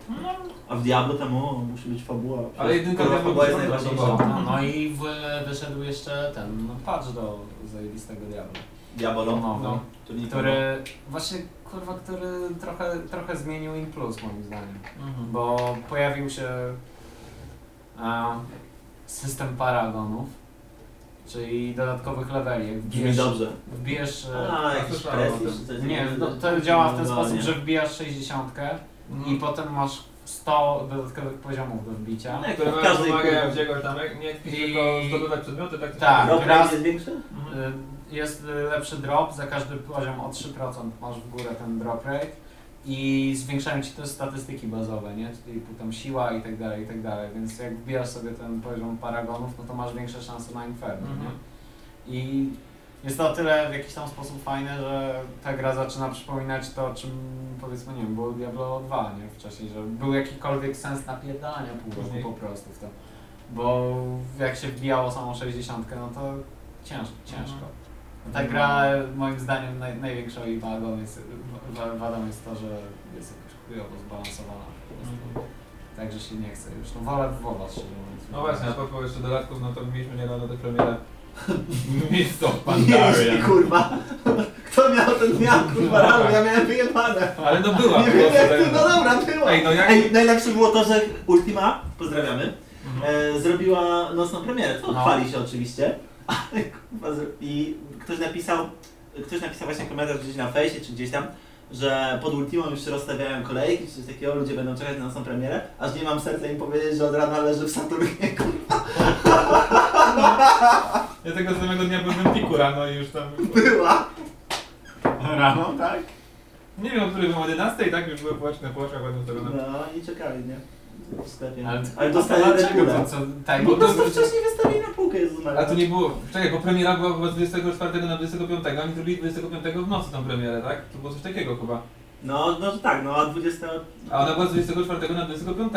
[SPEAKER 1] A w Diablo tam o, musi być fabuła.
[SPEAKER 4] Ale jedynka
[SPEAKER 1] fabuła jest najważniejsza.
[SPEAKER 3] No, no i w, wyszedł jeszcze ten no, patch do zajebistego Diablo.
[SPEAKER 1] Diablo,
[SPEAKER 3] No.
[SPEAKER 1] no.
[SPEAKER 3] Który właśnie kurwa, który trochę, trochę zmienił in plus moim zdaniem.
[SPEAKER 4] Mhm.
[SPEAKER 3] Bo pojawił się a, system paragonów, czyli dodatkowych leveli. Jak
[SPEAKER 1] Brzmi
[SPEAKER 3] wbijesz,
[SPEAKER 1] dobrze.
[SPEAKER 3] wbijesz e,
[SPEAKER 1] A, jakiś coś
[SPEAKER 3] nie, no, to działa w ten
[SPEAKER 1] No,
[SPEAKER 3] sposób,
[SPEAKER 1] nie.
[SPEAKER 3] że wbijasz 60
[SPEAKER 4] Mhm.
[SPEAKER 3] i potem masz 100 dodatkowych poziomów do wbicia.
[SPEAKER 1] No, jak
[SPEAKER 4] Które
[SPEAKER 1] w
[SPEAKER 4] każdy
[SPEAKER 1] każdej
[SPEAKER 4] wymagają
[SPEAKER 1] kurwa.
[SPEAKER 4] gdzie tam, nie tylko zdobywać przedmioty, tak?
[SPEAKER 3] Tak. Raz-
[SPEAKER 1] jest większy?
[SPEAKER 4] Mhm.
[SPEAKER 3] Jest lepszy drop, za każdy poziom o 3% masz w górę ten drop rate i zwiększają ci te statystyki bazowe, nie? Czyli potem siła i tak dalej, i tak dalej, więc jak wbijasz sobie ten poziom paragonów, no to masz większe szanse na Inferno,
[SPEAKER 4] Mhm.
[SPEAKER 3] nie? I jest to o tyle w jakiś tam sposób fajne, że ta gra zaczyna przypominać to, czym powiedzmy, nie wiem, było Diablo 2, nie? Wcześniej, że był jakikolwiek sens napierdalania pół po prostu w to. Bo jak się wbijało samą 60, no to ciężko, ciężko. Ta gra moim zdaniem naj, największą jej wadą jest, wa- wadą jest to, że jest jakoś chujowo zbalansowana. po prostu. Także się nie chce już. No wolę w WoWa szczerze mówiąc.
[SPEAKER 4] No właśnie, a propos jeszcze dodatków, no to mieliśmy niedawno tę premierę Mist of Pandarian.
[SPEAKER 1] kurwa. Kto miał ten miał, kurwa, rano, ja miałem wyjebane.
[SPEAKER 4] Ale no była
[SPEAKER 1] Nie wiem jak ty, no dobra, była.
[SPEAKER 4] Ej, no jak...
[SPEAKER 1] Ej, najlepsze było to, że Ultima, pozdrawiamy,
[SPEAKER 4] Mhm.
[SPEAKER 1] e, zrobiła nocną premierę, co
[SPEAKER 3] No.
[SPEAKER 1] chwali się oczywiście, ale kurwa, i ktoś napisał, ktoś napisał właśnie komentarz gdzieś na fejsie czy gdzieś tam, że pod Ultimą już się rozstawiają kolejki, czy coś takiego, ludzie będą czekać na nocną premierę, aż nie mam serca im powiedzieć, że od rana leży w Saturnie, kurwa,
[SPEAKER 4] Ja tego samego dnia byłem w Empiku rano i już tam...
[SPEAKER 1] była.
[SPEAKER 3] Rano, tak?
[SPEAKER 4] Nie wiem, o której byłem o 11 tak już były na płaczkach, będę tego na...
[SPEAKER 1] No i czekali, nie? W sklepie.
[SPEAKER 3] Ale,
[SPEAKER 1] Ale Red Bulla.
[SPEAKER 3] to co? Tak,
[SPEAKER 1] Bo
[SPEAKER 4] Bo
[SPEAKER 1] to
[SPEAKER 4] to-
[SPEAKER 1] wcześniej wystawili na półkę, Jezus Maria.
[SPEAKER 4] A to nie było... Czekaj, bo premiera była chyba z 24 na 25, oni zrobili 25 w nocy tą premierę, tak? To było coś takiego chyba.
[SPEAKER 1] No, no tak, no a 20...
[SPEAKER 4] A ona była z 24 na 25.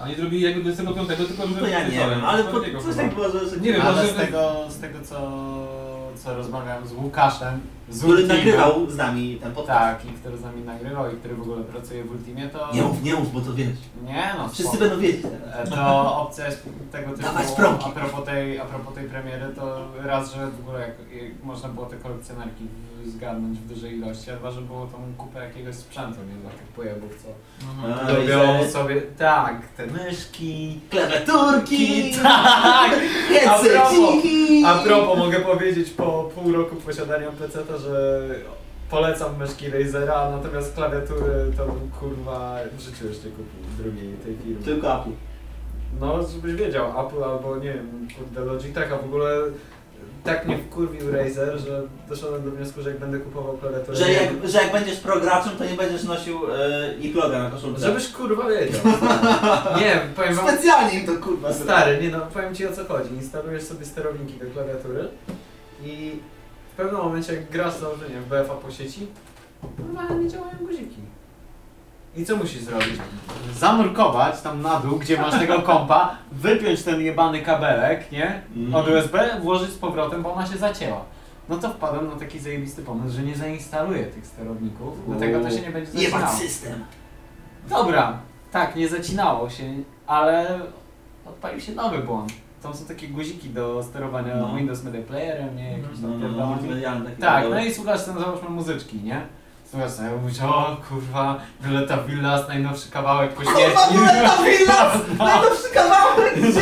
[SPEAKER 4] A oni zrobili jakby 25, tylko
[SPEAKER 1] No
[SPEAKER 4] że
[SPEAKER 1] to ja nie wiem, ale po, coś tak było, że...
[SPEAKER 4] Nie wiem,
[SPEAKER 3] Ale
[SPEAKER 4] może-
[SPEAKER 3] z tego, z tego co, co rozmawiałem z Łukaszem, z
[SPEAKER 1] Który nagrywał z nami ten podcast.
[SPEAKER 3] Tak, i który z nami nagrywał i który w ogóle pracuje w Ultimie, to...
[SPEAKER 1] Nie mów, nie mów, bo to wiesz.
[SPEAKER 3] Nie no,
[SPEAKER 1] Wszyscy
[SPEAKER 3] spoko.
[SPEAKER 1] będą wiedzieć teraz.
[SPEAKER 3] E, To opcja jest tego typu,
[SPEAKER 1] Dawać promki.
[SPEAKER 3] a propos, tej, a propos tej premiery, to raz, że w ogóle jak, jak można było te kolekcjonerki zgarnąć w dużej ilości, a dwa, że było tą kupę jakiegoś sprzętu, nie dla tych pojebów, co
[SPEAKER 4] Mhm.
[SPEAKER 3] Lubią
[SPEAKER 1] Razery.
[SPEAKER 3] sobie, tak, te myszki,
[SPEAKER 1] Klawiaturki!
[SPEAKER 3] tak! A propos, a propos, mogę powiedzieć po pół roku posiadania PC, to że polecam myszki Razera, natomiast klawiatury to bym kurwa w życiu jeszcze kupił drugiej tej firmy.
[SPEAKER 1] Tylko Apple.
[SPEAKER 3] No, żebyś wiedział, Apple albo nie wiem, kurde Logitech, a w ogóle tak mnie wkurwił Razer, że doszedłem do wniosku, że jak będę kupował klawiaturę...
[SPEAKER 1] Że jak, że jak będziesz prograczem, to nie będziesz nosił ich loga na koszulce.
[SPEAKER 3] Żebyś kurwa wiedział. nie, powiem wam...
[SPEAKER 1] Specjalnie im to kurwa
[SPEAKER 3] Stary, nie no, powiem ci o co chodzi. Instalujesz sobie sterowniki do klawiatury i w pewnym momencie jak grasz założenie w BFA po sieci, kurwa nie działają guziki. I co musisz zrobić? Zanurkować tam na dół, gdzie masz tego kompa, wypiąć ten jebany kabelek, nie?
[SPEAKER 1] Mhm.
[SPEAKER 3] Od USB, włożyć z powrotem, bo ona się zacięła. No to wpadłem na taki zajebisty pomysł, że nie zainstaluję tych sterowników, dlatego to się nie będzie
[SPEAKER 1] Jebać
[SPEAKER 3] zaczynało.
[SPEAKER 1] system.
[SPEAKER 3] Dobra, tak, nie zacinało się, ale odpalił się nowy błąd. Tam są takie guziki do sterowania
[SPEAKER 1] No.
[SPEAKER 3] Windows Media Playerem, nie? Jakieś
[SPEAKER 1] No,
[SPEAKER 3] tam
[SPEAKER 1] no, no,
[SPEAKER 3] pierdolki.
[SPEAKER 1] multimedialne takie
[SPEAKER 3] Tak, no i słuchasz tam załóżmy muzyczki, nie? Słuchasz sobie, mówisz, o kurwa, Violeta Villas, najnowszy kawałek po śmierci.
[SPEAKER 1] Kurwa, Violeta Villas!
[SPEAKER 3] No,
[SPEAKER 1] Najnowszy kawałek! Gdzie?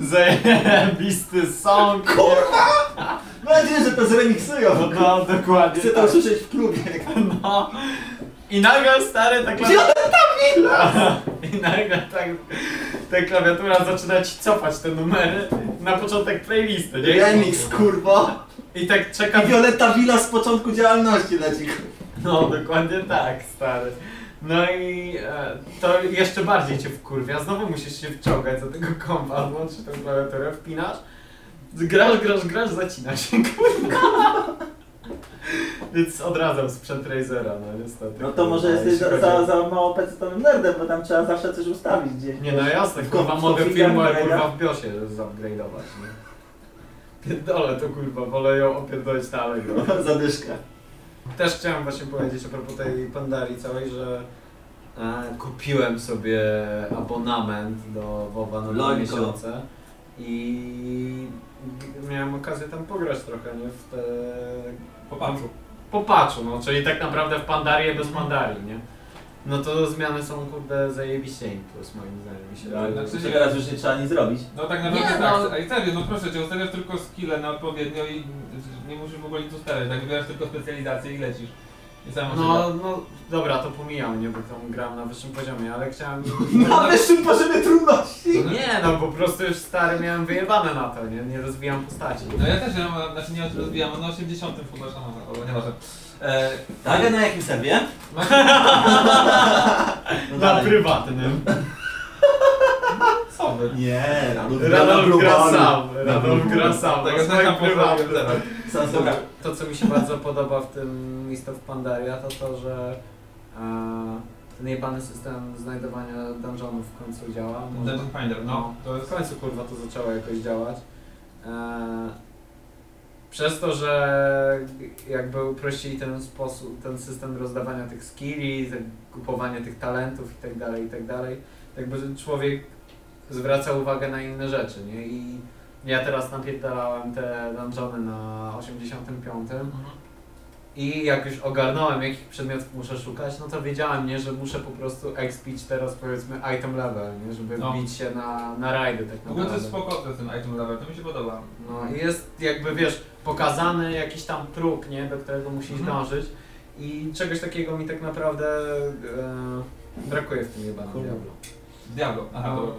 [SPEAKER 3] Zajebisty song.
[SPEAKER 1] Kurwa! Mam nadzieję, że to zremiksują.
[SPEAKER 3] No, dokładnie
[SPEAKER 1] Chcę to
[SPEAKER 3] tak.
[SPEAKER 1] usłyszeć w klubie.
[SPEAKER 3] No. I nagle stary ta klawiatura... I nagle tak, ta klawiatura zaczyna ci cofać te numery na początek playlisty, nie?
[SPEAKER 1] Remix, kurwa.
[SPEAKER 3] I tak czeka...
[SPEAKER 1] I Violeta Villa z początku działalności leci.
[SPEAKER 3] No, dokładnie tak, stary. No i e, to jeszcze bardziej cię wkurwia. Znowu musisz się wciągać do tego kompa, włączyć tę klawiaturę, wpinasz, grasz, grasz, grasz, zacina się, kurwa. Więc odradzam sprzęt Razera, no niestety.
[SPEAKER 1] No to może jesteś za, za, za mało pecetowym nerdem, bo tam trzeba zawsze coś ustawić gdzieś.
[SPEAKER 3] Nie no jasne, kurwa, mogę firmę kurwa w BIOSie zupgrade'ować, nie? Pierdolę to kurwa, wolę ją opierdolić na Allegro.
[SPEAKER 1] Zadyszka.
[SPEAKER 3] Też chciałem właśnie powiedzieć a propos tej Pandarii całej, że e, kupiłem sobie abonament do WoWa na dwa miesiące i g- miałem okazję tam pograć trochę, nie? W te...
[SPEAKER 4] Po patchu.
[SPEAKER 3] Po patchu, no, czyli tak naprawdę w Pandarię bez Pandarii, nie? No to zmiany są kurde zajebiście in plus moim zdaniem. Się
[SPEAKER 4] No,
[SPEAKER 3] wydaje.
[SPEAKER 4] znaczy-
[SPEAKER 1] Czego raz już nie trzeba nic zrobić.
[SPEAKER 4] No tak naprawdę
[SPEAKER 3] Nie,
[SPEAKER 4] tak.
[SPEAKER 3] no.
[SPEAKER 4] A i serio, no proszę cię, ustawiasz tylko skille na odpowiednio i nie musisz w ogóle nic ustawiać. Tak wybierasz tylko specjalizację i lecisz. I samo się
[SPEAKER 3] No, no dobra, to pomijam, nie, bo tam gram na wyższym poziomie, ale chciałem...
[SPEAKER 1] Na wyższym poziomie trudności!
[SPEAKER 3] Nie no, po prostu już stary miałem wyjebane na to, nie, nie rozwijam postaci.
[SPEAKER 4] No ja też, ja znaczy nie rozwijam, na 80 chyba że mam, albo nieważne. E,
[SPEAKER 1] Tak, na jakim serwie?
[SPEAKER 4] no,
[SPEAKER 1] No
[SPEAKER 3] Na
[SPEAKER 1] dalej.
[SPEAKER 3] prywatnym.
[SPEAKER 4] co wy?
[SPEAKER 1] Nie, Radolf
[SPEAKER 3] Radolf gra sam, Radolf gra sam,
[SPEAKER 4] Tak,
[SPEAKER 3] na swoim prywatnym.
[SPEAKER 1] Sam.
[SPEAKER 3] Dobra, to co mi się bardzo podoba w tym Mist of Pandaria to to, że e, ten jebany system znajdowania dungeonów w końcu działa.
[SPEAKER 4] Dungeon Finder, no. To
[SPEAKER 3] W
[SPEAKER 4] jest...
[SPEAKER 3] końcu kurwa to zaczęło jakoś działać. E, przez to, że jakby uprościli ten sposób, ten system rozdawania tych skilli, kupowanie tych talentów i tak dalej, i tak dalej, jakby człowiek zwraca uwagę na inne rzeczy, nie? I ja teraz napierdalałem te dungeony na 85
[SPEAKER 4] Mhm.
[SPEAKER 3] I jak już ogarnąłem jakich przedmiotów muszę szukać, no to wiedziałem, nie, że muszę po prostu expić teraz powiedzmy item level, nie, żeby
[SPEAKER 4] No.
[SPEAKER 3] wbić się na, na rajdy tak
[SPEAKER 4] W ogóle to
[SPEAKER 3] naprawdę.
[SPEAKER 4] jest spoko ten item level, to mi się podoba.
[SPEAKER 3] No i jest jakby wiesz, pokazany jakiś tam próg, nie, do którego musisz
[SPEAKER 4] Mhm.
[SPEAKER 3] dążyć i czegoś takiego mi tak naprawdę e, brakuje w tym jebanym
[SPEAKER 1] Kurwa.
[SPEAKER 3] Diablo.
[SPEAKER 4] Diablo, aha,
[SPEAKER 3] No.
[SPEAKER 4] To...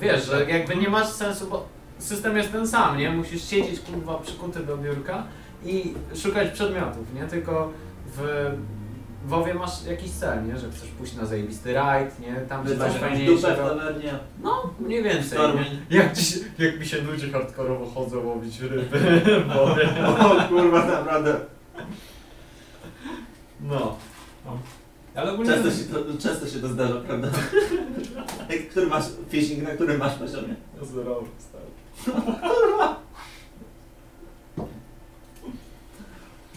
[SPEAKER 3] Wiesz, że jakby nie masz sensu, bo system jest ten sam, nie? Musisz siedzieć kurwa przykuty do biurka i szukać przedmiotów, nie? Tylko w WoWie masz jakiś cel, nie? Że chcesz pójść na zajebisty rajd, nie? Tam czy coś
[SPEAKER 1] Dupę w
[SPEAKER 3] fajniejszego. No, mniej więcej, nie? Jak, ci się, jak mi się ludzie hardkorowo chodzą łowić ryby w wodzie.
[SPEAKER 1] O kurwa, naprawdę.
[SPEAKER 3] No.
[SPEAKER 4] Ale ogólnie...
[SPEAKER 1] Często się to, często się to zdarza, prawda? Jak- Który masz fishing, na którym masz poziomie?
[SPEAKER 3] Zdrowy, stary.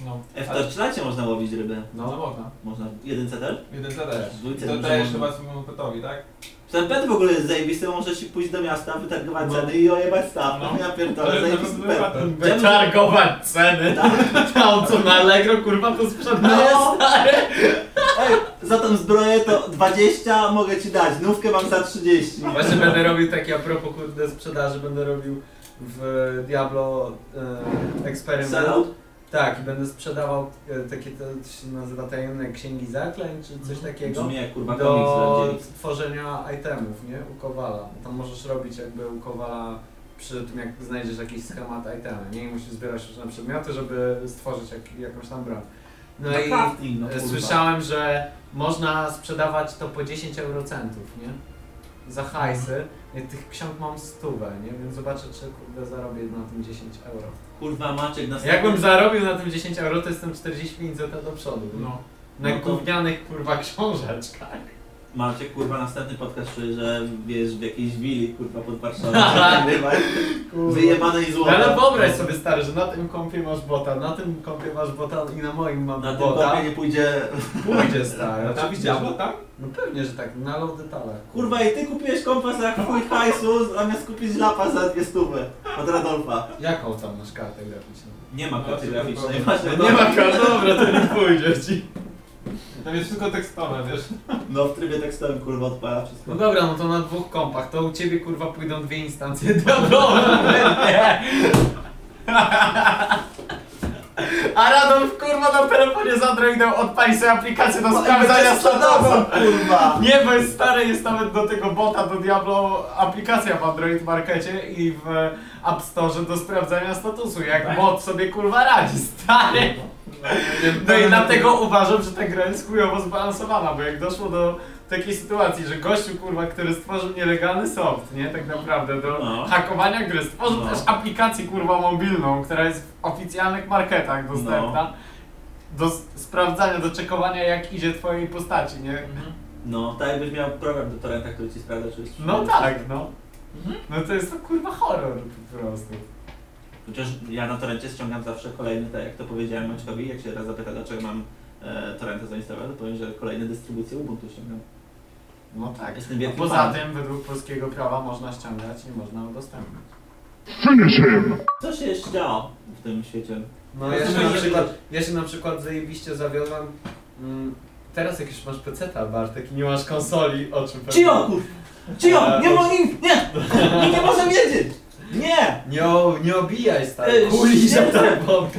[SPEAKER 4] No.
[SPEAKER 1] E, w
[SPEAKER 4] Ale-
[SPEAKER 1] Torchlightie można łowić ryby.
[SPEAKER 4] No,
[SPEAKER 3] No,
[SPEAKER 4] można.
[SPEAKER 1] Można. Jeden CTL?
[SPEAKER 4] Jeden.
[SPEAKER 1] Dwójce
[SPEAKER 4] To dajesz chyba swojemu petowi, tak?
[SPEAKER 1] Ten pet w ogóle jest zajebisty, możesz się pójść do miasta, wytargować
[SPEAKER 4] No.
[SPEAKER 1] ceny i ojebać staw.
[SPEAKER 4] No.
[SPEAKER 1] No. Ja
[SPEAKER 4] To
[SPEAKER 1] pierdolę,
[SPEAKER 4] jest
[SPEAKER 1] zajebisty pet.
[SPEAKER 3] Wytargować ceny. Tam co na Allegro kurwa to sprzedaje
[SPEAKER 1] No.
[SPEAKER 3] stary.
[SPEAKER 1] Ej, za tą zbroję to 20 mogę ci dać, nówkę mam za 30.
[SPEAKER 3] Właśnie będę robił takie a propos kurde sprzedaży, będę robił w Diablo e, eksperyment.
[SPEAKER 1] Sellout?
[SPEAKER 3] Tak, i będę sprzedawał e, takie to się nazywa tajemne księgi zaklęć czy coś takiego.
[SPEAKER 1] Brzmi jak kurwa
[SPEAKER 3] do tworzenia itemów, nie? U Kowala. Tam możesz robić jakby u Kowala przy tym jak znajdziesz jakiś schemat itemy, nie? I musisz zbierać różne przedmioty, żeby stworzyć jak, jakąś tam broń. No i
[SPEAKER 1] crafting, no
[SPEAKER 3] e, słyszałem, że można sprzedawać to po 10 eurocentów, nie? Za hajsy. Ja tych ksiąg mam stówę, nie? Więc zobaczę, czy kurde zarobię na tym 10 euro.
[SPEAKER 1] Kurwa Maciek na
[SPEAKER 3] Jakbym zarobił na tym 10 euro, to jestem 45 zł do przodu.
[SPEAKER 4] No.
[SPEAKER 3] Na
[SPEAKER 1] No to-
[SPEAKER 3] gównianych kurwa książeczkach.
[SPEAKER 1] Maciek kurwa następny podcast czuje, że wiesz w jakiejś willi kurwa pod Warszawą. Wyjebane i złote.
[SPEAKER 3] Ale wyobraź sobie stary, że na tym kompie masz bota, na tym kompie masz bota i na moim mam
[SPEAKER 1] Na tym
[SPEAKER 3] bota.
[SPEAKER 1] kopie nie pójdzie.
[SPEAKER 3] Pójdzie stary, oczywiście.
[SPEAKER 4] Diablo,
[SPEAKER 3] Że...
[SPEAKER 4] tam?
[SPEAKER 3] No pewnie, że tak, na low detalach.
[SPEAKER 1] Kurwa i ty kupiłeś kompas za chuj hajsu, zamiast kupić lapa za dwie stówy od Radolfa.
[SPEAKER 3] Jaką tam masz kartę graficzną?
[SPEAKER 1] Nie ma karty
[SPEAKER 4] No,
[SPEAKER 1] graficznej,
[SPEAKER 4] to-
[SPEAKER 1] właśnie.
[SPEAKER 3] Nie ma karty, dobra, to nie pójdzie ci.
[SPEAKER 4] Tam jest wszystko tekstowe, wiesz?
[SPEAKER 1] No w trybie tekstowym kurwa odpala wszystko.
[SPEAKER 3] No dobra, no to na dwóch kompach, to u ciebie kurwa pójdą dwie instancje nie? A Radolf kurwa na telefonie z Androidem odpali sobie aplikację do sprawdzania statusu.
[SPEAKER 1] kurwa!
[SPEAKER 3] Nie, bo jest stary, jest nawet do tego bota do Diablo aplikacja w Android Markecie i w App Store do sprawdzania statusu. Jak bot sobie kurwa radzi, stary. No i dlatego uważam, że ta gra jest chujowo zbalansowana, bo jak doszło do takiej sytuacji, że gościu kurwa, który stworzył nielegalny soft, nie, tak naprawdę, do
[SPEAKER 1] No.
[SPEAKER 3] hakowania gry, stworzył
[SPEAKER 1] No.
[SPEAKER 3] też aplikację kurwa mobilną, która jest w oficjalnych marketach dostępna. Do s- sprawdzania, do czekowania jak idzie twojej postaci, nie?
[SPEAKER 1] No, tak jakbyś miał program do torrenta, który ci sprawdza, czy jest
[SPEAKER 3] No tak, no. No to jest to kurwa horror po prostu.
[SPEAKER 1] Chociaż ja na torrencie ściągam zawsze kolejny, tak jak to powiedziałem Maćkowi, jak się raz zapyta, dlaczego mam e, torrenta zainstalowane, to powiem, że kolejne dystrybucje Ubuntu ściągam.
[SPEAKER 3] No tak.
[SPEAKER 1] Jestem
[SPEAKER 3] A
[SPEAKER 1] wielkim
[SPEAKER 3] poza
[SPEAKER 1] fanem.
[SPEAKER 3] tym według polskiego prawa można ściągać i można udostępnić.
[SPEAKER 5] Finish him!
[SPEAKER 1] Co się jeszcze działo w tym świecie?
[SPEAKER 3] No ja się, na przykład, ja się na przykład zajebiście zawiodłem. Mm, teraz jak już masz peceta Bartek i nie masz konsoli, o czym pewnie-
[SPEAKER 1] Cio, kur... Cio,
[SPEAKER 3] E,
[SPEAKER 1] nie
[SPEAKER 3] o-
[SPEAKER 1] ma nikt, nie! Nikt nie może wiedzieć! Nie!
[SPEAKER 3] Nie, o- nie obijaj stary, kuli za tobą.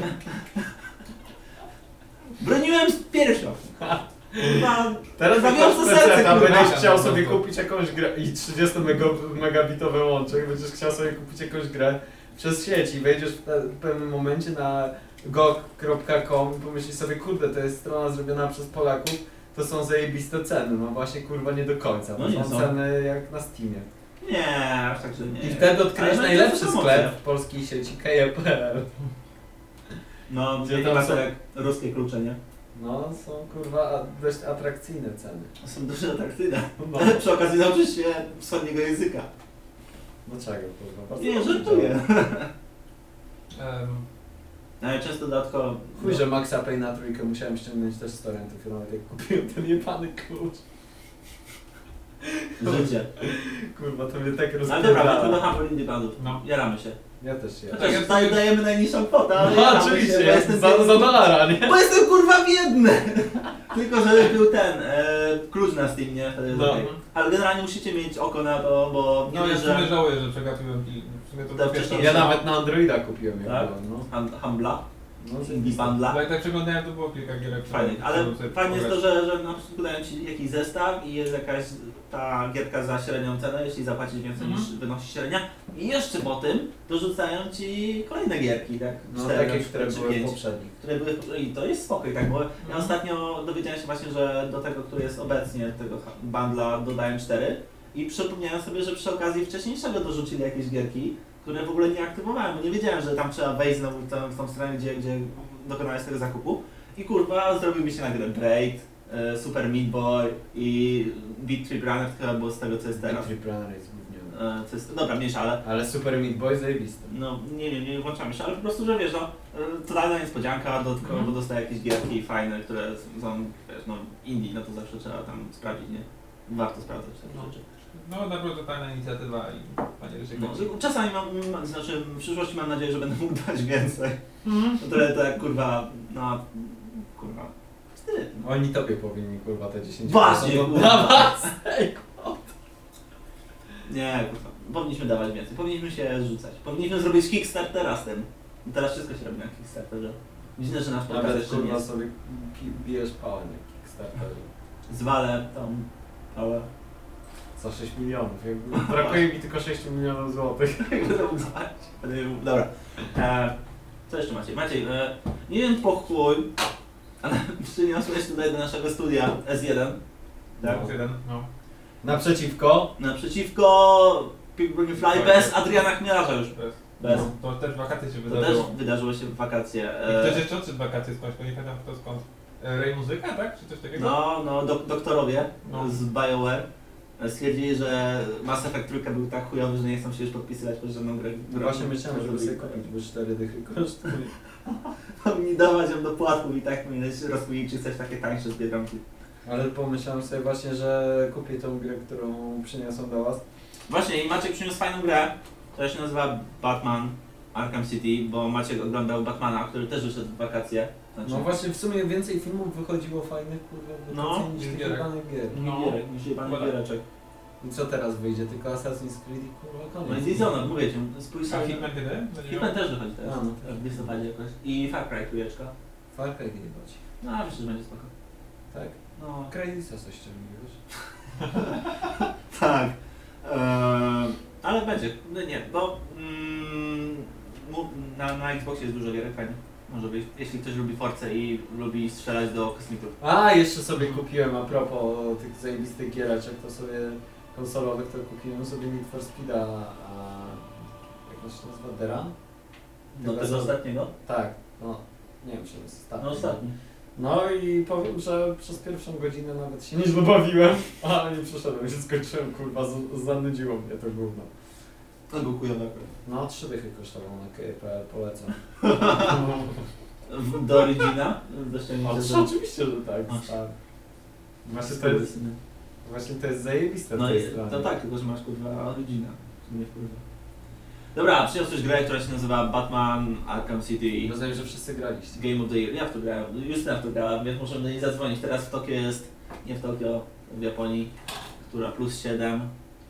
[SPEAKER 1] Broniłem z piersią. Kurwa,
[SPEAKER 3] Teraz jak masz
[SPEAKER 1] kurwa.
[SPEAKER 3] będziesz chciał
[SPEAKER 4] No,
[SPEAKER 3] sobie
[SPEAKER 4] no
[SPEAKER 3] kupić jakąś grę i 30 mego- megabitowy łączek, będziesz chciał sobie kupić jakąś grę przez sieć i wejdziesz w, w pewnym momencie na gog.com i pomyślisz sobie, kurde, to jest strona zrobiona przez Polaków, to są zajebiste ceny. No właśnie, kurwa, nie do końca.
[SPEAKER 1] No
[SPEAKER 3] to
[SPEAKER 1] nie
[SPEAKER 3] są
[SPEAKER 1] są.
[SPEAKER 3] ceny jak na Steamie.
[SPEAKER 1] Nie, aż tak, że nie.
[SPEAKER 3] I wtedy odkryjesz
[SPEAKER 1] no,
[SPEAKER 3] najlepszy sklep w polskiej sieci keje.pl.
[SPEAKER 1] No,
[SPEAKER 3] Gdzie tam są-
[SPEAKER 1] jak ruskie klucze, nie?
[SPEAKER 3] No, są kurwa dość atrakcyjne ceny.
[SPEAKER 1] Są dość atrakcyjne.
[SPEAKER 3] No,
[SPEAKER 1] Ale przy okazji nauczysz się wschodniego języka.
[SPEAKER 3] no czego kurwa? Bardzo
[SPEAKER 1] Nie, żartuję. No ale często dodatkowo...
[SPEAKER 3] Chuj, że Maxa Pay na trójkę musiałem ściągnąć też z torrentów, nawet jak kupiłem ten jebany klucz.
[SPEAKER 1] Życie.
[SPEAKER 3] Kurwa, to mnie tak
[SPEAKER 1] No ale dobra, do
[SPEAKER 3] rozpierdala.
[SPEAKER 1] Humble Indie Bandów.
[SPEAKER 4] No.
[SPEAKER 1] Jaramy się.
[SPEAKER 3] Ja też się.
[SPEAKER 1] Chociaż
[SPEAKER 4] ja
[SPEAKER 1] tutaj dajemy najniższą kwotę, ale
[SPEAKER 3] No
[SPEAKER 1] jaramy
[SPEAKER 3] oczywiście,
[SPEAKER 1] się, bo jestem
[SPEAKER 3] za, za dolara, nie?
[SPEAKER 1] Bo jestem kurwa biedny! Tylko, żeby był ten, e, klucz na Steam, nie? Wtedy jest
[SPEAKER 3] No.
[SPEAKER 1] okej. Ale generalnie musicie mieć oko na to, bo nie
[SPEAKER 4] No ja
[SPEAKER 1] wiem,
[SPEAKER 4] w sumie
[SPEAKER 1] że...
[SPEAKER 4] żałuję, że przegapiłem i w sumie to
[SPEAKER 1] To
[SPEAKER 4] było
[SPEAKER 1] wcześniej.
[SPEAKER 3] Ja nawet na Androida kupiłem jak
[SPEAKER 1] Tak?
[SPEAKER 3] byłem, no.
[SPEAKER 1] Humbla,
[SPEAKER 3] No.
[SPEAKER 4] Bo jak tak przeglądałem, to było kilka gierek. które
[SPEAKER 1] Fajnie, ale fajnie jest to, że, że na przykład dają ci jakiś zestaw i jest jakaś ta gierka za średnią cenę, jeśli zapłacisz więcej
[SPEAKER 4] Mhm.
[SPEAKER 1] niż wynosi średnia. I jeszcze po tym dorzucają ci kolejne gierki, tak?
[SPEAKER 3] No
[SPEAKER 1] Cztery,
[SPEAKER 3] takie, które były
[SPEAKER 1] pięć.
[SPEAKER 3] poprzednich.
[SPEAKER 1] które były, i to jest spokój, tak, bo ja
[SPEAKER 4] Mhm.
[SPEAKER 1] ostatnio dowiedziałem się właśnie, że do tego, który jest obecnie, tego bundla dodają cztery i przypomniałem sobie, że przy okazji wcześniejszego dorzucili jakieś gierki, które w ogóle nie aktywowałem, bo nie wiedziałem, że tam trzeba wejść znowu w tą, w tą stronę, gdzie, gdzie dokonałeś tego zakupu i kurwa, zrobił mi się nagle Braid, e, Super Meat Boy i Beat Trip Runner, chyba było z tego, co jest teraz.
[SPEAKER 3] Trip Runner jest gówniany.
[SPEAKER 1] e, co jest, dobra, mniejsza, ale
[SPEAKER 3] Ale Super Meat Boy zajebisty.
[SPEAKER 1] no nie, nie, nie włączamy się, ale po prostu, że wiesz, no, totalna niespodzianka, dodatkowo
[SPEAKER 4] Mhm.
[SPEAKER 1] dostaję jakieś gierki fajne, które są, wiesz, no, indie, no to zawsze trzeba tam sprawdzić, nie? Warto sprawdzać takie
[SPEAKER 4] No.
[SPEAKER 1] rzeczy.
[SPEAKER 4] No naprawdę totalna inicjatywa i panie Rysiek
[SPEAKER 1] No,
[SPEAKER 4] leci.
[SPEAKER 1] czasami mam, mam, znaczy w przyszłości mam nadzieję, że będę mógł dać więcej.
[SPEAKER 4] Mhm.
[SPEAKER 1] No tyle to jak kurwa, no, kurwa, wstyd. No.
[SPEAKER 3] Oni tobie powinni kurwa te 10
[SPEAKER 1] Właśnie, kurwa.
[SPEAKER 3] oddawać.
[SPEAKER 1] Nie, kurwa, powinniśmy dawać więcej, powinniśmy się rzucać. Powinniśmy zrobić Kickstartera z tym. Teraz wszystko się robi na Kickstarterze. Dziwne, że nasz podcast
[SPEAKER 3] Nawet
[SPEAKER 1] jeszcze nie
[SPEAKER 3] kurwa
[SPEAKER 1] jest.
[SPEAKER 3] sobie bijesz pałę na Kickstarterze.
[SPEAKER 1] Zwalę tą pałę.
[SPEAKER 3] Za 6 milionów. Brakuje mi tylko 6 milionów złotych.
[SPEAKER 1] Dobra. E, co jeszcze Maciej? Maciej, e, nie wiem po chuj, ale przyniosłeś tutaj do naszego studia S1. Tak?
[SPEAKER 4] No, jeden. No.
[SPEAKER 3] Naprzeciwko
[SPEAKER 1] Naprzeciwko Pig Fly bez Adriana Chmielarza już.
[SPEAKER 4] Bez.
[SPEAKER 1] Bez.
[SPEAKER 4] No, to też w wakacje się
[SPEAKER 1] To też
[SPEAKER 4] wydarzyło.
[SPEAKER 1] wydarzyło się w wakacje.
[SPEAKER 4] I
[SPEAKER 1] E,
[SPEAKER 4] ktoś jeszcze odszedł wakacje skądś, bo nie pamiętam kto skąd. E, Ray Muzyka, tak? Czy coś takiego?
[SPEAKER 1] No, no, dok doktorowie
[SPEAKER 4] No.
[SPEAKER 1] z BioWare stwierdzili, że Mass Effect trójka był tak chujowy, że nie chcą się już podpisywać pod żadną grę.
[SPEAKER 3] No właśnie myślałem, żeby sobie kupić, bo 4 dychy kosztuje.
[SPEAKER 1] Powinni dawać ją do płatków i tak powinieneś czy coś takie tańsze z Biedronki.
[SPEAKER 3] Ale pomyślałem sobie właśnie, że kupię tą grę, którą przyniosą do was.
[SPEAKER 1] Właśnie i Maciek przyniósł fajną grę, która się nazywa Batman Arkham City, bo Maciek oglądał Batmana, który też wyszedł w wakacje. Znaczy,
[SPEAKER 3] No właśnie w sumie więcej filmów wychodziło fajnych kurwa
[SPEAKER 1] No.
[SPEAKER 3] no, niż tych
[SPEAKER 4] Gierek.
[SPEAKER 3] jebanych gier.
[SPEAKER 1] no. gierek, niż jebany
[SPEAKER 4] Dobra.
[SPEAKER 1] giereczek.
[SPEAKER 3] I co teraz wyjdzie? Tylko Assassin's Creed i kurwa
[SPEAKER 1] No i
[SPEAKER 3] koniec.
[SPEAKER 1] Dishonored, mówię ci, spójrz
[SPEAKER 4] A
[SPEAKER 1] sobie.
[SPEAKER 4] Hitman kiedy?
[SPEAKER 1] Hitman też wychodzi teraz,
[SPEAKER 3] A, no.
[SPEAKER 1] w listopadzie jakoś. I Far Cry trójeczka.
[SPEAKER 3] Far Cry jebać.
[SPEAKER 1] No, a myślę, że będzie spoko.
[SPEAKER 3] Tak?
[SPEAKER 1] No,
[SPEAKER 3] Crazysa coś ściągnąłeś.
[SPEAKER 1] Tak. Eee, ale będzie. No nie, bo mm, na, na Xboxie jest dużo gierek fajnych. Może być. Jeśli ktoś lubi Force i lubi strzelać do kosmitów.
[SPEAKER 3] A, jeszcze sobie kupiłem a propos tych zajebistych giereczek, to sobie konsolowych, to kupiłem sobie Need for Speeda, a jak on się nazywa? The Run? Chyba
[SPEAKER 1] tego
[SPEAKER 3] są-
[SPEAKER 1] ostatniego?
[SPEAKER 3] Tak, no. Nie wiem, czy jest ostatni.
[SPEAKER 1] No ostatni.
[SPEAKER 3] No i powiem, że przez pierwszą godzinę nawet się nie zabawiłem, ale nie przeszedłem, się skończyłem, kurwa, zanudziło mnie to gówno.
[SPEAKER 1] To był akurat.
[SPEAKER 3] No, trzy dychy kosztował na KPL, polecam.
[SPEAKER 1] W- Do Origina? Do ściągnięcia
[SPEAKER 3] No,
[SPEAKER 1] do-
[SPEAKER 3] oczywiście, że tak,
[SPEAKER 1] Masz.
[SPEAKER 3] Właśnie to jest, właśnie to jest zajebiste
[SPEAKER 1] No
[SPEAKER 3] tej
[SPEAKER 1] i, to tak, tylko że masz kurwa Origina. Nie wkurwa. Dobra, przyniosłeś grę, która się nazywa Batman Arkham City.
[SPEAKER 3] Rozumiem, że wszyscy graliście.
[SPEAKER 1] Game of the Year. Ja w to grałem, Justyna w to grała, więc możemy do niej zadzwonić. Teraz w Tokio jest, nie w Tokio, w Japonii, która plus 7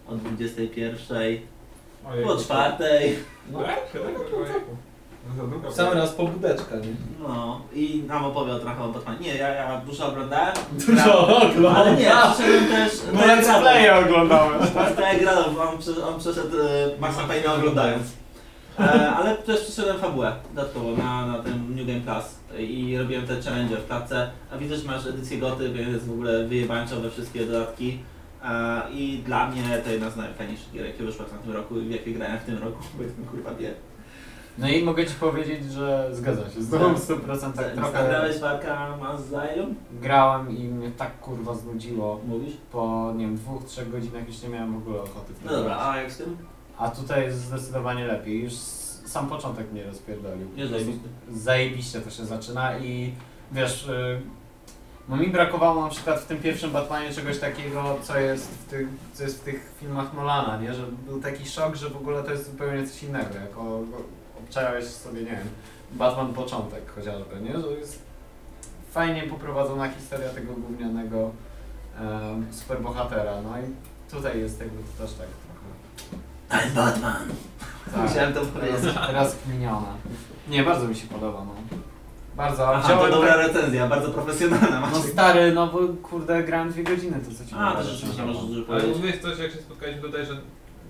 [SPEAKER 1] od 21
[SPEAKER 4] Ojej.
[SPEAKER 1] Po czwartej.
[SPEAKER 3] No.
[SPEAKER 4] No
[SPEAKER 3] w sam raz pobudeczka, nie?
[SPEAKER 1] No i nam opowie o trochę o Batmanie. Nie, ja, ja dużo oglądałem.
[SPEAKER 3] Dużo oglądam.
[SPEAKER 1] Ale nie, przyszedłem też...
[SPEAKER 3] No let's play oglądałem.
[SPEAKER 1] Tak, grałem, on, prze- on przeszedł e, Maxa Payne'a oglądając. E, ale też przeszedłem fabułę dodatkowo na, na tym New Game Plus i robiłem te challenge w klatce. A widzę, że masz edycję goty, więc w ogóle wyjebańczo we wszystkie dodatki. E, I dla mnie to jedna z najfajniejszych gier, jakie wyszła w tamtym roku i w jakie grałem w tym roku, bo jestem kurwa wie.
[SPEAKER 3] No i mogę Ci powiedzieć, że zgadzam się z Tobą w 100%. Tak trochę
[SPEAKER 1] Zagrałeś walka Asylum?
[SPEAKER 3] grałem i mnie tak kurwa znudziło.
[SPEAKER 1] Mówisz?
[SPEAKER 3] Po, nie wiem, dwóch, trzech godzinach już nie miałem w ogóle ochoty w
[SPEAKER 1] No dobra, a jak z tym?
[SPEAKER 3] A tutaj jest zdecydowanie lepiej. Już sam początek mnie rozpierdolił.
[SPEAKER 1] Nie zajebisty.
[SPEAKER 3] Zajebiście to się zaczyna i wiesz, y, no mi brakowało na przykład w tym pierwszym Batmanie czegoś takiego, co jest w tych, co jest w tych filmach Nolana, nie? Że był taki szok, że w ogóle to jest zupełnie coś innego, jak o- o- obczajałeś sobie, nie wiem, Batman początek chociażby, nie? Że jest fajnie poprowadzona historia tego gównianego um, superbohatera, no i tutaj jest jakby to też tak trochę.
[SPEAKER 1] I'm Batman.
[SPEAKER 3] Tak.
[SPEAKER 1] Musiałem to powiedzieć.
[SPEAKER 3] Roz, rozkminiona. Nie, bardzo mi się podoba, no. Bardzo,
[SPEAKER 1] to dobra
[SPEAKER 3] tak,
[SPEAKER 1] recenzja, bardzo profesjonalna.
[SPEAKER 3] No stary, no bo kurde, grałem dwie godziny, to co ci
[SPEAKER 1] A, to rzeczywiście
[SPEAKER 3] no.
[SPEAKER 1] możesz dużo
[SPEAKER 4] Ale
[SPEAKER 1] powiedzieć.
[SPEAKER 4] mówiłeś coś, jak się spotkaliśmy tutaj, że...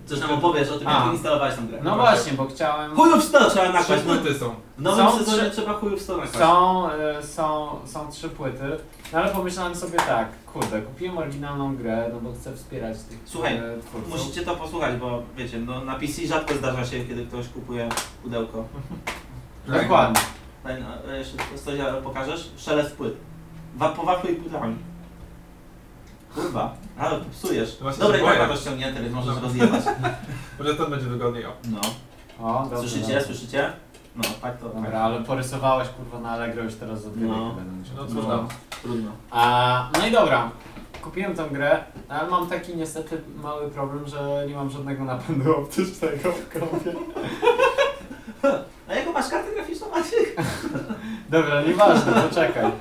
[SPEAKER 1] Coś nam opowiesz o tym,
[SPEAKER 3] A.
[SPEAKER 1] jak instalowałeś tą grę.
[SPEAKER 3] No właśnie, bo chciałem...
[SPEAKER 1] Chujów 100 trzeba
[SPEAKER 4] Trzy
[SPEAKER 1] nakłaść. No,
[SPEAKER 4] płyty są.
[SPEAKER 1] w nowym
[SPEAKER 3] Są
[SPEAKER 1] sezonie
[SPEAKER 3] trzy-
[SPEAKER 1] trzeba chujów 100 nakłaść.
[SPEAKER 3] Są, y, są, są trzy płyty, no ale pomyślałem sobie tak, kurde, kupiłem oryginalną grę, no bo chcę wspierać tych
[SPEAKER 1] Słuchaj,
[SPEAKER 3] e, twórców.
[SPEAKER 1] Musicie to posłuchać, bo wiecie, no na PC rzadko zdarza się, kiedy ktoś kupuje pudełko.
[SPEAKER 3] Dokładnie.
[SPEAKER 1] Daj, no, jeszcze coś pokażesz? Szelest płyt. Wa- Po waflu i płytami. Kurwa, ale psujesz.
[SPEAKER 4] Właśnie
[SPEAKER 1] Dobra,
[SPEAKER 4] się
[SPEAKER 1] tak
[SPEAKER 4] boję.
[SPEAKER 1] ma to ściągnięte, więc możesz
[SPEAKER 4] No.
[SPEAKER 1] rozjebać.
[SPEAKER 4] Może to będzie wygodniej. O.
[SPEAKER 1] No.
[SPEAKER 3] O, dobrze,
[SPEAKER 1] Słyszycie,
[SPEAKER 3] dobrze.
[SPEAKER 1] słyszycie? No, tak to.
[SPEAKER 3] Dobra, ale porysowałeś kurwa na Allegro już teraz za dwie
[SPEAKER 1] No.
[SPEAKER 3] no. będę musiał.
[SPEAKER 4] No
[SPEAKER 1] No,
[SPEAKER 4] cóż tam.
[SPEAKER 1] trudno.
[SPEAKER 3] A, no i dobra. Kupiłem tę grę, ale mam taki niestety mały problem, że nie mam żadnego napędu optycznego w kompie.
[SPEAKER 1] A jaką masz kartę graficzną, Maciek?
[SPEAKER 3] Dobra, nieważne, poczekaj.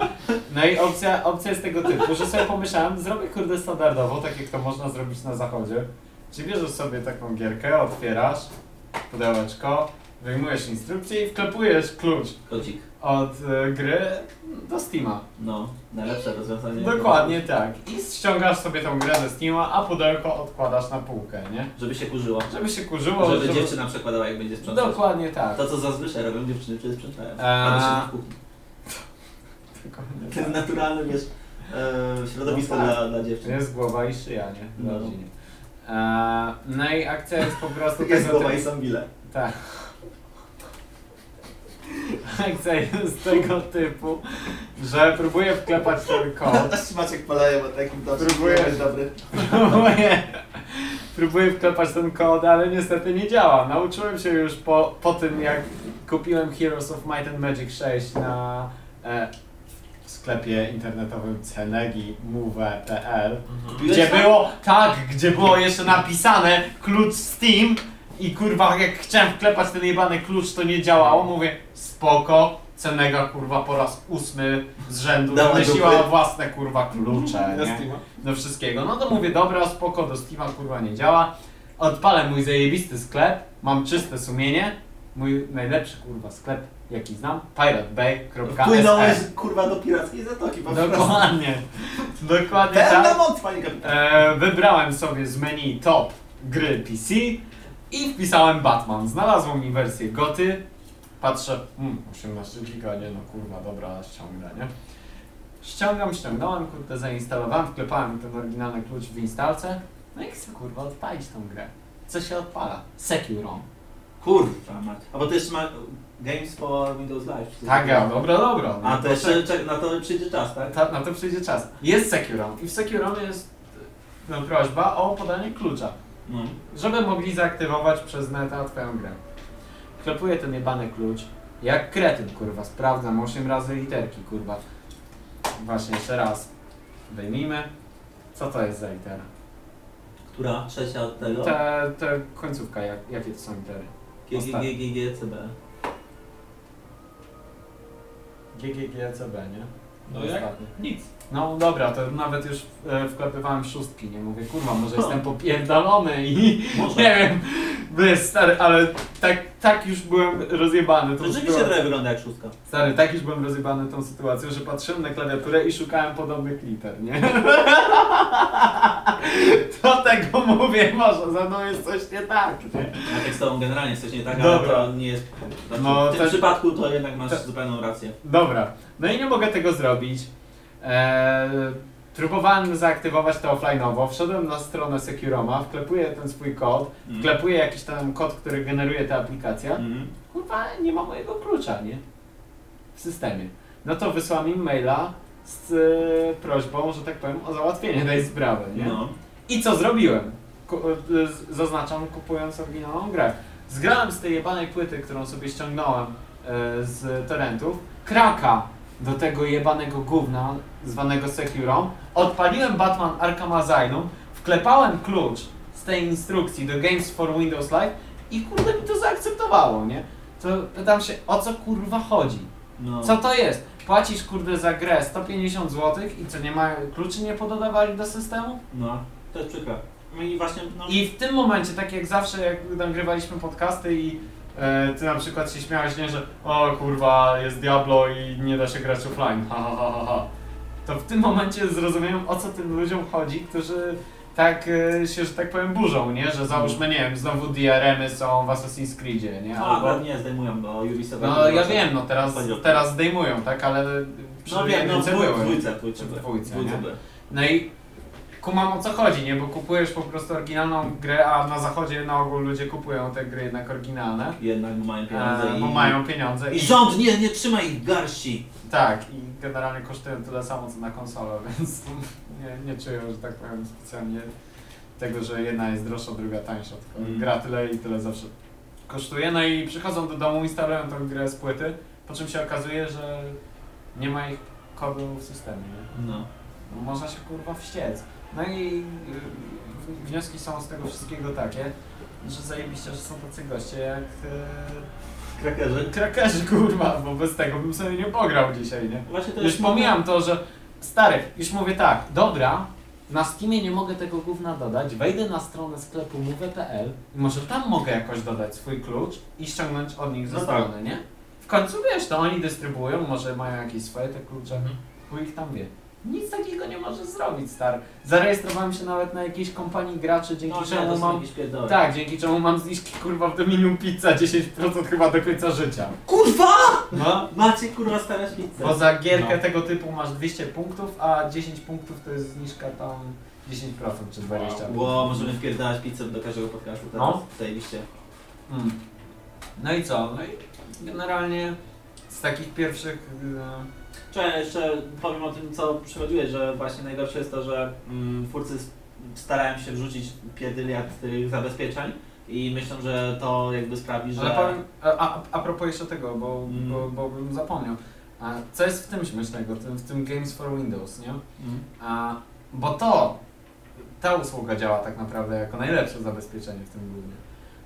[SPEAKER 3] No i opcja, opcja jest tego typu, że sobie pomyślałem, zrobię kurde standardowo, tak jak to można zrobić na zachodzie. Czyli bierzesz sobie taką gierkę, otwierasz pudełeczko, wyjmujesz instrukcję i wklepujesz klucz
[SPEAKER 1] Kodzik.
[SPEAKER 3] od y, gry do Steama.
[SPEAKER 1] No, najlepsze rozwiązanie.
[SPEAKER 3] Dokładnie tak. I ściągasz sobie tą grę ze Steama, a pudełko odkładasz na półkę, nie?
[SPEAKER 1] Żeby się kurzyło.
[SPEAKER 3] Żeby się kurzyło,
[SPEAKER 1] Żeby dziewczyna przekładała jak będzie sprzątać.
[SPEAKER 3] Dokładnie tak.
[SPEAKER 1] To co zazwyczaj robią dziewczyny, czyli sprzątają.
[SPEAKER 3] Eee.
[SPEAKER 1] W kuchni.
[SPEAKER 3] Dokładnie
[SPEAKER 1] To jest
[SPEAKER 3] tak.
[SPEAKER 1] naturalne, wiesz, e, środowisko
[SPEAKER 3] No tak.
[SPEAKER 1] dla, dla dziewczyn.
[SPEAKER 3] Jest głowa i szyja, nie?
[SPEAKER 1] No.
[SPEAKER 3] Bardziej nie. Eee, no i akcja jest po prostu
[SPEAKER 1] Jest
[SPEAKER 3] tego
[SPEAKER 1] głowa i
[SPEAKER 3] typu.
[SPEAKER 1] są bile.
[SPEAKER 3] Tak. Akcja jest tego typu, że próbuję wklepać ten kod.
[SPEAKER 1] Maciek poleje, bo takim dobrze
[SPEAKER 3] Próbuję.
[SPEAKER 1] jest dobry.
[SPEAKER 3] Próbuję, próbuję wklepać ten kod, ale niestety nie działa. Nauczyłem się już po, po tym, jak kupiłem Heroes of Might and Magic 6 na e, w sklepie internetowym cenegi.move.pl
[SPEAKER 1] Kupiłeś
[SPEAKER 3] gdzie
[SPEAKER 1] tam?
[SPEAKER 3] było, tak, gdzie było jeszcze napisane klucz Steam i kurwa jak chciałem wklepać ten jebany klucz to nie działało, mówię spoko, Cenega kurwa po raz ósmy z rzędu wymyśliła własne kurwa klucze, nie? do wszystkiego. No to mówię, dobra, spoko, do Steama kurwa nie działa. Odpalę mój zajebisty sklep, mam czyste sumienie. Mój najlepszy kurwa sklep, jaki znam, piratebay.se
[SPEAKER 1] Wpłynąłeś kurwa do pirackiej zatoki po.
[SPEAKER 3] Dokładnie, dokładnie tak.
[SPEAKER 1] moc, panie.
[SPEAKER 3] E, wybrałem sobie z menu top gry PC i wpisałem Batman. Znalazło mi wersję Goty. Patrzę, hmm, 18 giga, nie no kurwa, dobra, ściągnę, nie? Ściągam, ściągnąłem, kurde, zainstalowałem, wklepałem ten oryginalny klucz w instalce. No i chcę kurwa odpalić tą grę. Co się odpala? Securon.
[SPEAKER 1] Kurwa mać. A bo to jeszcze ma Games for Windows Live. czy coś
[SPEAKER 3] Tak,
[SPEAKER 1] takiego.
[SPEAKER 3] ja, dobra, dobra.
[SPEAKER 1] A
[SPEAKER 3] No
[SPEAKER 1] to
[SPEAKER 3] to
[SPEAKER 1] jeszcze czek- na to przyjdzie czas, tak?
[SPEAKER 3] Ta, na to przyjdzie czas. Jest Securon i w Securon jest no, prośba o podanie klucza.
[SPEAKER 1] No.
[SPEAKER 3] żeby mogli zaaktywować przez neta twoją grę. Klepuję ten jebany klucz, jak kretyn, kurwa, sprawdzam 8 razy literki, kurwa. Właśnie, jeszcze raz. Wyjmijmy. Co to jest za litera?
[SPEAKER 1] Która? Trzecia od tego?
[SPEAKER 3] Te, te końcówka, jak, jakie to są litery?
[SPEAKER 1] G, G, G, G, G, C, B.
[SPEAKER 3] GGGCB, nie?
[SPEAKER 4] No jak?
[SPEAKER 3] Ostatnie.
[SPEAKER 4] Nic.
[SPEAKER 3] No dobra, to nawet już e, wklepywałem szóstki, nie? Mówię, kurwa, może jestem popierdolony i
[SPEAKER 1] Może.
[SPEAKER 3] nie wiem, wiesz, stary, ale tak, tak już byłem rozjebany tą
[SPEAKER 1] Rzeczywiście
[SPEAKER 3] sytuacją.
[SPEAKER 1] trochę wygląda jak szóstka.
[SPEAKER 3] Stary, tak już byłem rozjebany tą sytuacją, że patrzyłem na klawiaturę i szukałem podobnych liter, nie? Do tego mówię, może za mną jest coś nie tak, nie?
[SPEAKER 1] A tak z tobą generalnie jest coś nie tak,
[SPEAKER 3] Dobra.
[SPEAKER 1] ale to nie jest... Znaczy,
[SPEAKER 3] No,
[SPEAKER 1] w tym przypadku to jednak masz zupełną rację.
[SPEAKER 3] Dobra, no i nie mogę tego zrobić. Eee, próbowałem zaaktywować to offline'owo, wszedłem na stronę Securoma, wklepuję ten swój kod,
[SPEAKER 1] Mm.
[SPEAKER 3] wklepuję jakiś tam kod, który generuje ta aplikacja.
[SPEAKER 1] Mhm.
[SPEAKER 3] Kurwa, nie ma mojego klucza, nie? W systemie. No to wysłałem im maila z e, prośbą, że tak powiem, o załatwienie tej sprawy, nie?
[SPEAKER 1] No.
[SPEAKER 3] I co zrobiłem? Ku, e, z- zaznaczam, kupując oryginalną grę. Zgrałem z tej jebanej płyty, którą sobie ściągnąłem e, z torrentów, kraka do tego jebanego gówna zwanego Securom, odpaliłem Batman Arkham Asylum, wklepałem klucz z tej instrukcji do Games for Windows Live i kurde mi to zaakceptowało, nie? To pytam się, o co kurwa chodzi?
[SPEAKER 1] No.
[SPEAKER 3] Co to jest? Płacisz kurde za grę 150 zł i co, nie ma kluczy nie pododawali do systemu?
[SPEAKER 1] No. To jest przykre. No i właśnie, no...
[SPEAKER 3] I w tym momencie, tak jak zawsze, jak nagrywaliśmy podcasty i ty na przykład się śmiałeś, nie, że o kurwa, jest Diablo i nie da się grać offline, ha, ha, ha, ha, ha. To w tym momencie zrozumiałem, o co tym ludziom chodzi, którzy tak e, się, że tak powiem, burzą, nie? Że załóżmy, nie wiem, znowu DRM-y są w Assassin's Creedzie, nie?
[SPEAKER 1] No,
[SPEAKER 3] Albo...
[SPEAKER 1] ale nie zdejmują, bo Ubisoft...
[SPEAKER 3] No ja wiem, no teraz, teraz zdejmują, tak? Ale
[SPEAKER 1] No wiem, no w dwójce, w dwójce,
[SPEAKER 3] W dwójce,
[SPEAKER 1] W dwójce.
[SPEAKER 3] No i kumam o co chodzi, nie? Bo kupujesz po prostu oryginalną grę, a na zachodzie na ogół ludzie kupują te gry jednak oryginalne.
[SPEAKER 1] Jednak mają pieniądze
[SPEAKER 3] E,
[SPEAKER 1] i...
[SPEAKER 3] bo mają pieniądze.
[SPEAKER 1] I rząd, nie, nie trzymaj ich garści.
[SPEAKER 3] Tak, i generalnie kosztują tyle samo co na konsolę, więc nie, nie czuję, że tak powiem specjalnie tego, że jedna jest droższa, druga tańsza, tylko
[SPEAKER 1] Mm.
[SPEAKER 3] gra tyle i tyle zawsze kosztuje. No i przychodzą do domu, instalują tą grę z płyty, po czym się okazuje, że nie ma ich kodu w systemie.
[SPEAKER 1] No.
[SPEAKER 3] No, można się kurwa wściec. No i y, wnioski są z tego wszystkiego takie, że zajebiście, że są tacy goście jak y,
[SPEAKER 1] Krakerzy.
[SPEAKER 3] krakerzy kurwa, bo bez tego bym sobie nie pograł dzisiaj, nie?
[SPEAKER 1] Właśnie to
[SPEAKER 3] Już
[SPEAKER 1] jest...
[SPEAKER 3] pomijam to, że stary, już mówię tak, dobra, na Steamie nie mogę tego gówna dodać, wejdę na stronę sklepu move.pl i może tam mogę jakoś dodać swój klucz i ściągnąć od nich ze
[SPEAKER 1] No
[SPEAKER 3] strony, nie? W końcu wiesz, to oni dystrybuują, może mają jakieś swoje te klucze, chuj ich tam wie. Nic takiego nie możesz zrobić, stary. Zarejestrowałem się nawet na jakiejś kompanii graczy, dzięki
[SPEAKER 1] No,
[SPEAKER 3] czemu mam... Tak, dzięki czemu mam zniżki kurwa w Dominium Pizza 10% chyba do końca życia.
[SPEAKER 1] Kurwa!
[SPEAKER 3] No,
[SPEAKER 1] Macie kurwa stara pizzę.
[SPEAKER 3] bo za gierkę
[SPEAKER 1] No.
[SPEAKER 3] tego typu masz 200 punktów, a 10 punktów to jest zniżka tam 10% czy 20%.
[SPEAKER 1] Bo możemy wpierdalać pizzę do każdego podcastu teraz.
[SPEAKER 3] No.
[SPEAKER 1] Zajebiście.
[SPEAKER 3] Mm. No i co? No i generalnie z takich pierwszych...
[SPEAKER 1] Czekaj, jeszcze powiem o tym, co przychodziłeś, że właśnie najgorsze jest to, że mm, twórcy s- starają się wrzucić pierdyliard tych zabezpieczeń i myślą, że to jakby sprawi, że...
[SPEAKER 3] Ale powiem, a, a, propos jeszcze tego, bo,
[SPEAKER 1] Mm.
[SPEAKER 3] bo, bo bym zapomniał. A co jest w tym śmiesznego, w tym, w tym Games for Windows, nie?
[SPEAKER 1] Mm.
[SPEAKER 3] A, bo to, ta usługa działa tak naprawdę jako najlepsze zabezpieczenie w tym głównie.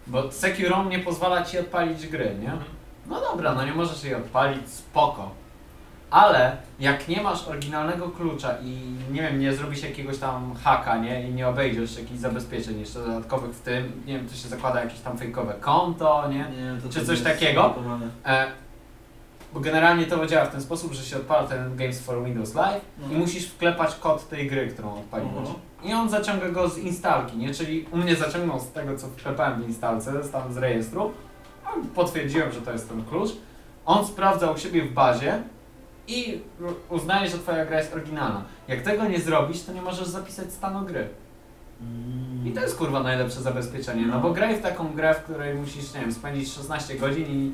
[SPEAKER 3] Bo Securom nie pozwala ci odpalić gry, nie? No dobra, no nie możesz jej odpalić, spoko. Ale jak nie masz oryginalnego klucza i nie wiem, nie zrobisz jakiegoś tam haka, nie? I nie obejdziesz jakichś zabezpieczeń jeszcze dodatkowych w tym, nie wiem, to się zakłada jakieś tam fejkowe konto, nie?
[SPEAKER 1] Nie, to
[SPEAKER 3] Czy
[SPEAKER 1] to
[SPEAKER 3] coś takiego? E, bo generalnie to działa w ten sposób, że się odpala ten Games for Windows Live i
[SPEAKER 1] No.
[SPEAKER 3] musisz wklepać kod tej gry, którą odpaliłeś.
[SPEAKER 1] Mhm.
[SPEAKER 3] I on zaciąga go z instalki, nie? Czyli u mnie zaciągnął z tego, co wklepałem w instalce, z tam z rejestru, a potwierdziłem, że to jest ten klucz. On sprawdza u siebie w bazie i uznaje, że twoja gra jest oryginalna. Jak tego nie zrobisz, to nie możesz zapisać stanu gry.
[SPEAKER 1] Mm.
[SPEAKER 3] I to jest kurwa najlepsze zabezpieczenie, no
[SPEAKER 1] No.
[SPEAKER 3] bo graj w taką grę, w której musisz, nie wiem, spędzić 16 godzin i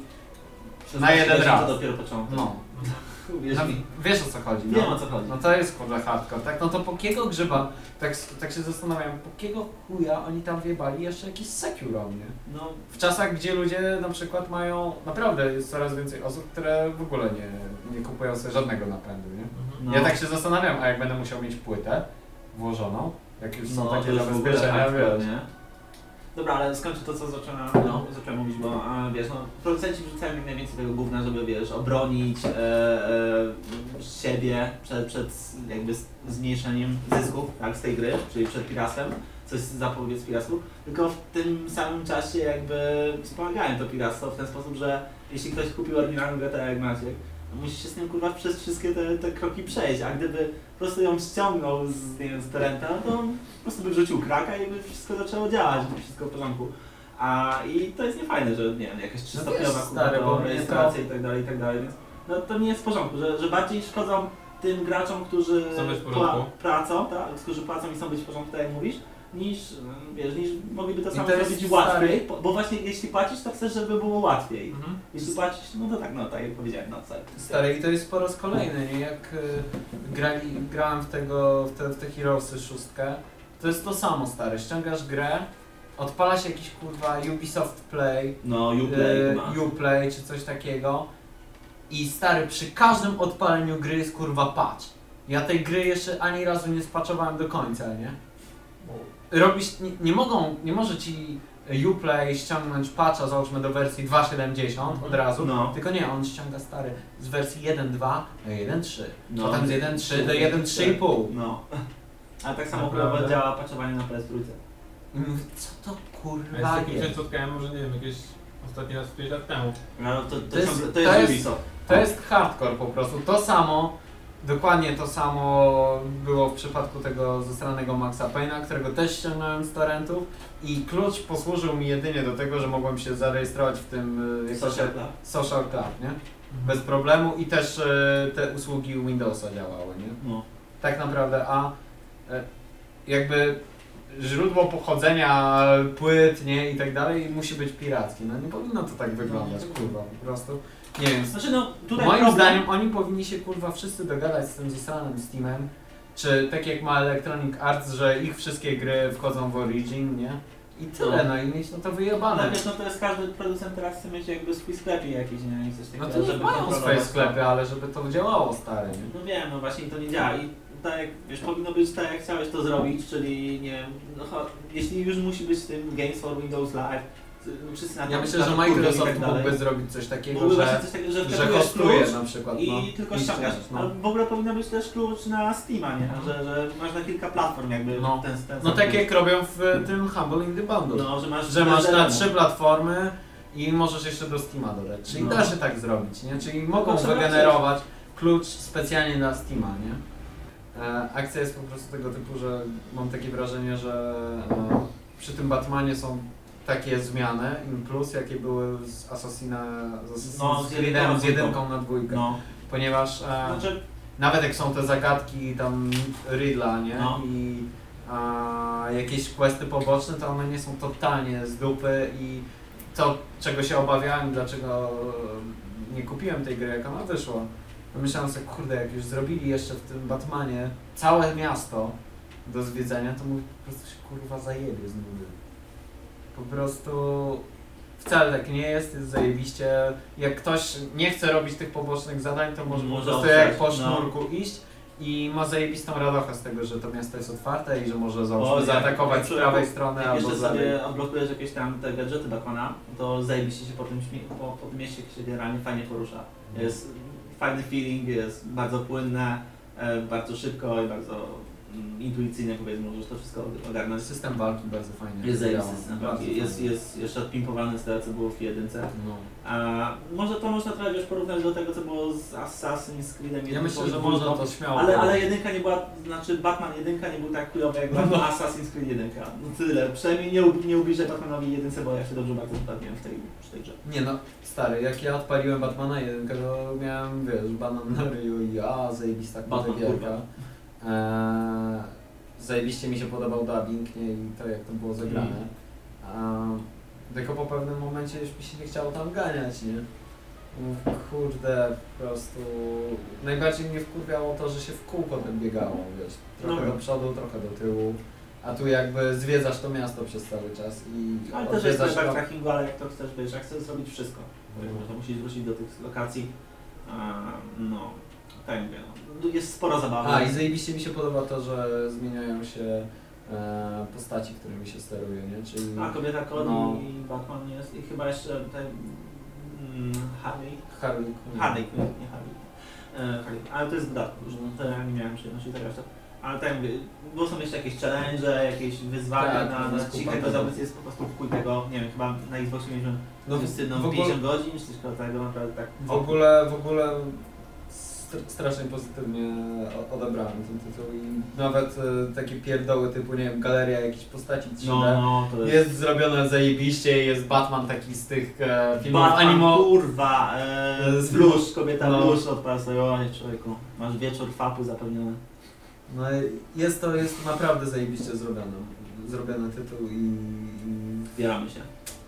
[SPEAKER 1] 16
[SPEAKER 3] na jeden raz.
[SPEAKER 1] To dopiero początek.
[SPEAKER 3] no,
[SPEAKER 1] Wiesz,
[SPEAKER 3] no wiesz o co chodzi. No.
[SPEAKER 1] wiem o co chodzi.
[SPEAKER 3] No to jest kurde hardcore, tak? No to po kiego grzyba, tak, tak się zastanawiam, po kiego chuja oni tam wjebali jeszcze jakiś Securom, nie?
[SPEAKER 1] No,
[SPEAKER 3] W czasach, gdzie ludzie na przykład mają, naprawdę jest coraz więcej osób, które w ogóle nie, nie kupują sobie żadnego napędu, nie?
[SPEAKER 1] no.
[SPEAKER 3] Ja tak się zastanawiam, a jak będę musiał mieć płytę włożoną, jak już są
[SPEAKER 1] No,
[SPEAKER 3] takie zabezpieczenia, wiesz.
[SPEAKER 1] nie? Dobra, ale skończę to, co
[SPEAKER 3] No.
[SPEAKER 1] zacząłem mówić, bo a, wiesz, no, producenci wrzucają jak najwięcej tego gówna, żeby, wiesz, obronić e, e, siebie przed, przed jakby zmniejszeniem zysków, tak, z tej gry, czyli przed piractwem, coś zapobiec piractwu, tylko w tym samym czasie jakby wspomagają to piractwo w ten sposób, że jeśli ktoś kupił oryginalną grę, tak jak Maciek, musi się z tym kurwa przez wszystkie te, te kroki przejść, a gdyby po prostu ją ściągnął z, nie wiem, z torrenta, no to po prostu by wrzucił kraka i by wszystko zaczęło działać, by wszystko w porządku. A i to jest niefajne, że nie wiem, jakaś trzystopniowa
[SPEAKER 3] wiesz,
[SPEAKER 1] kurwa
[SPEAKER 3] stary, bo
[SPEAKER 1] to rejestracja i tak dalej, i tak dalej, więc no to nie jest w porządku, że, że bardziej szkodzą tym graczom, którzy
[SPEAKER 4] Chcą być w porządku.
[SPEAKER 1] płacą, tak, którzy płacą i chcą być w porządku, tak jak mówisz, niż, mm, wiesz, niż mogliby to samo zrobić łatwiej, bo- bo właśnie jeśli płacisz, to chcesz, żeby było łatwiej.
[SPEAKER 4] Mhm.
[SPEAKER 1] Jeśli płacisz, no to tak, no tak jak powiedziałem, no co.
[SPEAKER 3] Stary, i to jest po raz kolejny, nie? Jak y, grali, grałem w tego, w te, w te Heroesy szóstkę, to jest to samo, stary. Ściągasz grę, odpala się jakiś kurwa Ubisoft Play,
[SPEAKER 1] No, Uplay,
[SPEAKER 3] y. Uplay czy coś takiego i stary, przy każdym odpaleniu gry jest kurwa patch. Ja tej gry jeszcze ani razu nie spaczowałem do końca, nie? Robisz, nie, nie mogą, nie może ci Uplay ściągnąć patcha załóżmy do wersji 2.70 od razu,
[SPEAKER 1] No.
[SPEAKER 3] tylko nie, on ściąga stary z wersji 1.2 do 1.3,
[SPEAKER 1] No.
[SPEAKER 3] potem z 1.3 do 1.3,5.
[SPEAKER 1] No. A tak samo chyba działa patchowanie na PS3.
[SPEAKER 3] I mówię, co to kurwa
[SPEAKER 4] jest takim
[SPEAKER 3] jest?
[SPEAKER 4] czym spotkałem może nie wiem, jakieś ostatni raz 5 lat temu.
[SPEAKER 1] No to, to,
[SPEAKER 3] To jest-
[SPEAKER 1] to
[SPEAKER 3] to
[SPEAKER 1] jest
[SPEAKER 3] jest-
[SPEAKER 1] Ubisoft.
[SPEAKER 3] To jest hardcore po prostu. To samo, dokładnie to samo było w przypadku tego zasranego Maxa Payne'a, którego też ściągnąłem z torrentów i klucz posłużył mi jedynie do tego, że mogłem się zarejestrować w tym się,
[SPEAKER 1] Social Club.
[SPEAKER 3] Social Club, nie? Bez problemu i też y, te usługi Windowsa działały, nie?
[SPEAKER 1] No.
[SPEAKER 3] Tak naprawdę, a e, jakby źródło pochodzenia płyt, nie, i tak dalej musi być pirackie. No nie powinno to tak wyglądać, kurwa, po prostu. Nie wiem,
[SPEAKER 1] Znaczy no, tutaj
[SPEAKER 3] Moim
[SPEAKER 1] problem-
[SPEAKER 3] zdaniem oni powinni się kurwa wszyscy dogadać z tym zasranym Steamem, czy tak jak ma Electronic Arts, że ich wszystkie gry wchodzą w Origin, nie? I tyle, no i mieć no to wyjebane.
[SPEAKER 1] Ale wiesz, no to jest każdy producent teraz chce mieć jakby swój sklepie jakiś, nie? I coś takiego,
[SPEAKER 3] No to
[SPEAKER 1] żeby
[SPEAKER 3] mają swoje sklepy, ale żeby to działało stary, nie?
[SPEAKER 1] No wiem, no właśnie to nie działa i tak jak, wiesz, powinno być tak jak chciałeś to zrobić, czyli nie wiem, no, jeśli już musi być w tym Games for Windows Live, no, wszyscy na
[SPEAKER 3] Ja myślę,
[SPEAKER 1] na
[SPEAKER 3] że Microsoft
[SPEAKER 1] tak dalej.
[SPEAKER 3] mógłby zrobić coś takiego,
[SPEAKER 1] Mógłby
[SPEAKER 3] że,
[SPEAKER 1] coś takiego, że
[SPEAKER 3] że hostuje na przykład.
[SPEAKER 1] i
[SPEAKER 3] no,
[SPEAKER 1] tylko
[SPEAKER 3] i
[SPEAKER 1] ściągasz.
[SPEAKER 3] ściągasz,
[SPEAKER 1] No. w ogóle powinno być też klucz na Steama, nie? Że, że masz na kilka platform jakby
[SPEAKER 3] No.
[SPEAKER 1] ten, ten
[SPEAKER 3] No tak jak robią w tym Humble Indie Bundle.
[SPEAKER 1] No, że masz,
[SPEAKER 3] Że masz na trzy platformy i możesz jeszcze do Steama dodać. Czyli
[SPEAKER 1] No.
[SPEAKER 3] da się tak zrobić, nie? Czyli mogą
[SPEAKER 1] trzeba
[SPEAKER 3] wygenerować klucz specjalnie dla Steama, nie? E, akcja jest po prostu tego typu, że mam takie wrażenie, że e, przy tym Batmanie są takie zmiany in plus, jakie były z Assassina, z
[SPEAKER 1] No, z
[SPEAKER 3] Creedem, z jedynką na dwójkę.
[SPEAKER 1] No,
[SPEAKER 3] Ponieważ e,
[SPEAKER 1] znaczy,
[SPEAKER 3] nawet jak są te zagadki tam Riddla, nie?
[SPEAKER 1] No.
[SPEAKER 3] I a, jakieś questy poboczne, to one nie są totalnie z dupy i to, czego się obawiałem, dlaczego nie kupiłem tej gry, jak ona wyszła, myślałem sobie, kurde, jak już zrobili jeszcze w tym Batmanie całe miasto do zwiedzania, to mój po prostu się kurwa zajebie z nudy. Po prostu wcale tak nie jest, jest zajebiście. Jak ktoś nie chce robić tych pobocznych zadań, to może po prostu jak po
[SPEAKER 1] no.
[SPEAKER 3] sznurku iść i ma zajebistą radochę z tego, że to miasto jest otwarte i że może
[SPEAKER 1] O,
[SPEAKER 3] załóżmy,
[SPEAKER 1] jak-
[SPEAKER 3] zaatakować
[SPEAKER 1] jak
[SPEAKER 3] z prawej
[SPEAKER 1] człowieku-
[SPEAKER 3] strony
[SPEAKER 1] jak
[SPEAKER 3] albo
[SPEAKER 1] jeszcze
[SPEAKER 3] z lewej.
[SPEAKER 1] sobie odblokujesz jakieś tam te gadżety Batmana, to zajebiście się po tym, po, po tym mieście się generalnie fajnie porusza. Jest fajny feeling, jest bardzo płynne, e, bardzo szybko i bardzo intuicyjnie powiedzmy, możesz to wszystko ogarnąć.
[SPEAKER 3] System walki bardzo fajnie
[SPEAKER 1] Jest zajebisty system walki, jest, jest jeszcze odpimpowany z tego co było w jedynce.
[SPEAKER 3] No.
[SPEAKER 1] A może to można trochę wiesz, porównać do tego co było z Assassin's Creed'em
[SPEAKER 3] Ja myślę, że można to śmiało
[SPEAKER 1] Ale, ale jedynka nie była, znaczy Batman jedynka nie był tak chujowy jak
[SPEAKER 3] No.
[SPEAKER 1] Assassin's Creed jedynka. No tyle. Przynajmniej nie, nie ubliżę Batmanowi jedynce, bo ja się dobrze bardzo bawiłem w tej, przy tej grze.
[SPEAKER 3] Nie no, stary, jak ja odpaliłem Batmana jedynkę, to miałem, wiesz, banan na ryju i a, zajebista. Eee, zajebiście mi się podobał dubbing, nie, i to jak to było zagrane. Eee, tylko po pewnym momencie już mi się nie chciało tam ganiać, nie? Kurde, po prostu... Najbardziej mnie wkurwiało to, że się w kółko tym biegało, wiesz. Trochę
[SPEAKER 1] No.
[SPEAKER 3] do przodu, trochę do tyłu. A tu jakby zwiedzasz to miasto przez cały czas i
[SPEAKER 1] Ale też jest backtrackingu, ale jak to chcesz, wiesz, jak chcesz zrobić wszystko. Że to musisz wrócić do tych lokacji. No, tak mówię, no. Jest sporo zabawy.
[SPEAKER 3] A i zajebiście mi się podoba to, że zmieniają się e, postaci, którymi się steruje, nie? Czyli
[SPEAKER 1] A kobieta Cody
[SPEAKER 3] No.
[SPEAKER 1] i Batman jest i chyba jeszcze ten mm, Harley.
[SPEAKER 3] Harley Quinn.
[SPEAKER 1] Harley Quinn, nie Harley. E, Harley. Ale to jest dodatku już, no to ja nie miałem przyjemności tego jeszcze. Ale tak mówię, bo są jeszcze jakieś challenge, jakieś wyzwania
[SPEAKER 3] Tak,
[SPEAKER 1] na,
[SPEAKER 3] to
[SPEAKER 1] na ciche, to zawód jest po prostu w tego, nie wiem, chyba na Xboxie mieliśmy
[SPEAKER 3] No,
[SPEAKER 1] wszyscy no,
[SPEAKER 3] w, ogóle,
[SPEAKER 1] 50 godzin, czy coś tego, naprawdę tak.
[SPEAKER 3] w ogóle, w ogóle strasznie pozytywnie odebrałem ten tytuł i nawet e, takie pierdoły typu, nie wiem, galeria jakichś postaci 3D.
[SPEAKER 1] No, no, to jest...
[SPEAKER 3] Jest zrobione zajebiście, jest Batman taki z tych e, filmów
[SPEAKER 1] Batman,
[SPEAKER 3] animo...
[SPEAKER 1] kurwa, e,
[SPEAKER 3] Z-
[SPEAKER 1] blusz, kobieta
[SPEAKER 3] no.
[SPEAKER 1] blusz odpala sobie, o nie człowieku, masz wieczór fapu zapewniony.
[SPEAKER 3] No jest to jest naprawdę zajebiście zrobione. Zrobiony tytuł i, i
[SPEAKER 1] Zbieramy się.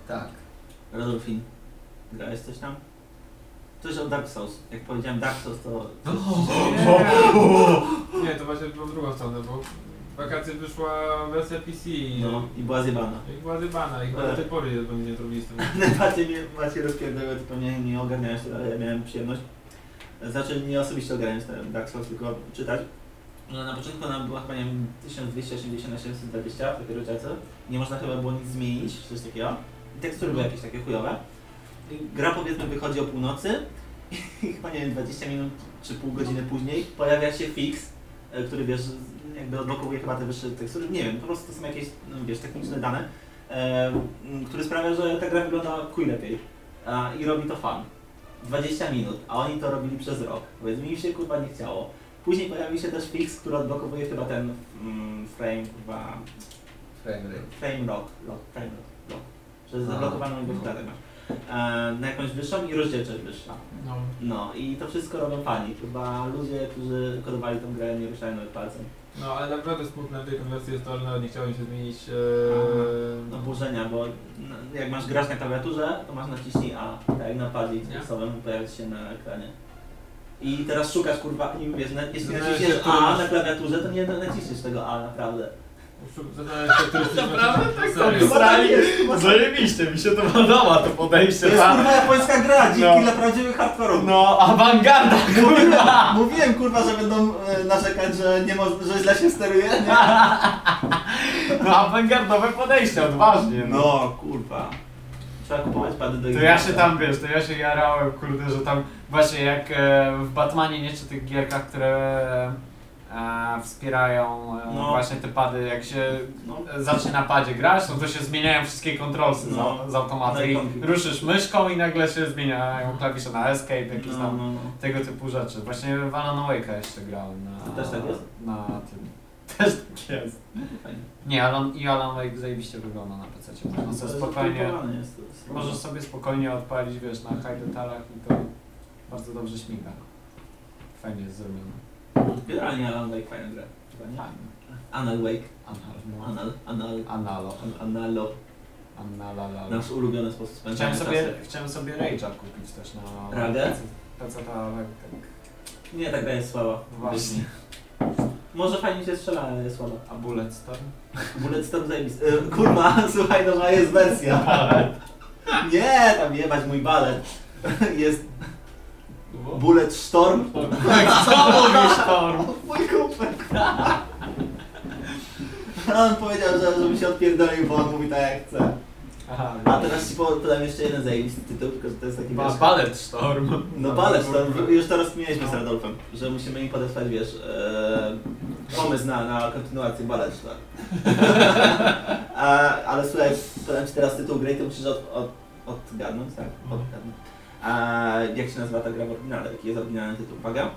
[SPEAKER 3] tak.
[SPEAKER 1] Rodolfin, grałeś coś tam? Coś o Dark Souls. Jak powiedziałem Dark Souls, to...
[SPEAKER 4] Nie, to właśnie było w drugą stronę, bo w wakacje wyszła wersja PC i,
[SPEAKER 1] No, i była zjebana.
[SPEAKER 4] i była zybana i do tej pory z tym.
[SPEAKER 1] Najbardziej mnie macie rozpierdolę, to pewnie nie ogarniałeś tego, ale ja miałem przyjemność. Znaczy nie osobiście ogarniać ten Dark Souls, tylko czytać. Że na początku nam była chyba nie wiem 1280 na 720 w takiej roczece. Nie można chyba było nic zmienić, czy coś takiego. I tekstury były jakieś takie chujowe. Gra powiedzmy wychodzi o północy i chyba nie wiem 20 minut czy pół godziny później pojawia się fix, e, który wiesz, jakby odblokowuje chyba te wyższe tekstury. Nie wiem, po prostu to są jakieś no, wiesz, techniczne dane, e, który sprawia, że ta gra wygląda kuj lepiej a, i robi to fan. 20 minut, a oni to robili przez rok. Powiedzmy, mi się kurwa nie chciało. Później pojawił się też fix, który odblokowuje chyba ten mm, frame, kurwa,
[SPEAKER 3] Frame rate.
[SPEAKER 1] frame lock, lock frame lock, lock. Że jego
[SPEAKER 3] no.
[SPEAKER 1] masz. E, na jakąś wyższą i rozdzielczość wyższa.
[SPEAKER 3] No.
[SPEAKER 1] No i to wszystko robią fani. Chyba ludzie, którzy kodowali tą grę nie ruszają nawet palcem.
[SPEAKER 4] No ale naprawdę smutne w tej konwersji jest to, że nawet nie chciałem się zmienić.
[SPEAKER 1] No
[SPEAKER 4] E...
[SPEAKER 1] burzenia, bo no, jak masz grać na klawiaturze, to masz naciśnij A, tak jak na padzie? Xboxowym pojawia się na ekranie. I teraz szukasz kurwa, i wiesz, jeśli naciśniesz A na klawiaturze, to nie naciśniesz tego A naprawdę.
[SPEAKER 3] Naprawdę tak
[SPEAKER 4] Serio.
[SPEAKER 3] sobie srali? Zajebiście, mi się to podoba, to
[SPEAKER 1] To
[SPEAKER 3] podejście.
[SPEAKER 1] jest
[SPEAKER 3] ta-
[SPEAKER 1] kurwa japońska gra, dzięki
[SPEAKER 3] No.
[SPEAKER 1] dla prawdziwych hardkorów.
[SPEAKER 3] No, awangarda, kurwa!
[SPEAKER 1] Mówiłem kurwa, że będą e, narzekać, że, nie mo- że źle się steruje, nie?
[SPEAKER 3] No, awangardowe podejście, odważnie. No.
[SPEAKER 1] No kurwa. Trzeba kupować pady do
[SPEAKER 3] To ja się tam, wiesz, to ja się jarałem, kurde, że tam właśnie jak e, w Batmanie, nie, czy tych gierkach, które e, wspierają e,
[SPEAKER 1] No.
[SPEAKER 3] właśnie te pady, jak się
[SPEAKER 1] No.
[SPEAKER 3] e, zacznie na padzie grać, no to się zmieniają wszystkie kontrolsy
[SPEAKER 1] No.
[SPEAKER 3] z, z automatu
[SPEAKER 1] No i konfig.
[SPEAKER 3] ruszysz myszką i nagle się zmieniają klawisze na escape, jakieś
[SPEAKER 1] No,
[SPEAKER 3] tam
[SPEAKER 1] no, no.
[SPEAKER 3] tego typu rzeczy. Właśnie w Alan Wake'a jeszcze grałem na...
[SPEAKER 1] To też tak jest?
[SPEAKER 3] Na tym. Też tak jest.
[SPEAKER 1] Fajnie.
[SPEAKER 3] Nie, Alan, i Alan Wake zajebiście wygląda na PC. Można sobie spokojnie... Możesz sobie spokojnie odpalić, wiesz, na high detalach i to bardzo dobrze śmiga. Fajnie jest zrobione.
[SPEAKER 1] Generalnie Alan Wake fajna gra. Anal Wake.
[SPEAKER 3] Anal, no.
[SPEAKER 1] Anal, anal,
[SPEAKER 3] Analo.
[SPEAKER 1] an- analo.
[SPEAKER 3] Analala.
[SPEAKER 1] Nasz ulubiony sposób spędzania
[SPEAKER 3] Chciałem sobie,
[SPEAKER 1] czasu.
[SPEAKER 3] chciałem sobie Rage'a kupić też na...
[SPEAKER 1] Ragę?
[SPEAKER 3] PC tak, tak.
[SPEAKER 1] Nie, ta gra jest słaba.
[SPEAKER 3] Właśnie.
[SPEAKER 1] Może fajnie się strzela, ale jest słaba.
[SPEAKER 3] A Bulletstorm?
[SPEAKER 1] Bulletstorm zajebisty. Y, kurwa, słuchaj, nowa jest wersja. Nie, tam jebać mój balet. Jest Bullet Storm.
[SPEAKER 3] Co mówisz, Storm?
[SPEAKER 1] Mój kumpel. On powiedział, że żeby się odpierdolił, bo on mówi tak jak chce.
[SPEAKER 3] Aha,
[SPEAKER 1] A teraz ci po- podam jeszcze jeden zajebisty tytuł, tylko że to jest taki
[SPEAKER 3] Ba
[SPEAKER 1] wiesz,
[SPEAKER 3] Ballet Storm.
[SPEAKER 1] No Ballet Storm, już teraz mieliśmy z Radolfem, że musimy im podesłać, wiesz, e, pomysł na, na kontynuację Ballet Storm. A, ale słuchaj, podam ci teraz tytuł gry, to musisz od, od, odgadnąć, tak? Odgadnąć. A, jak się nazywa ta gra w oryginale? Jaki jest oryginalny tytuł? Uwaga.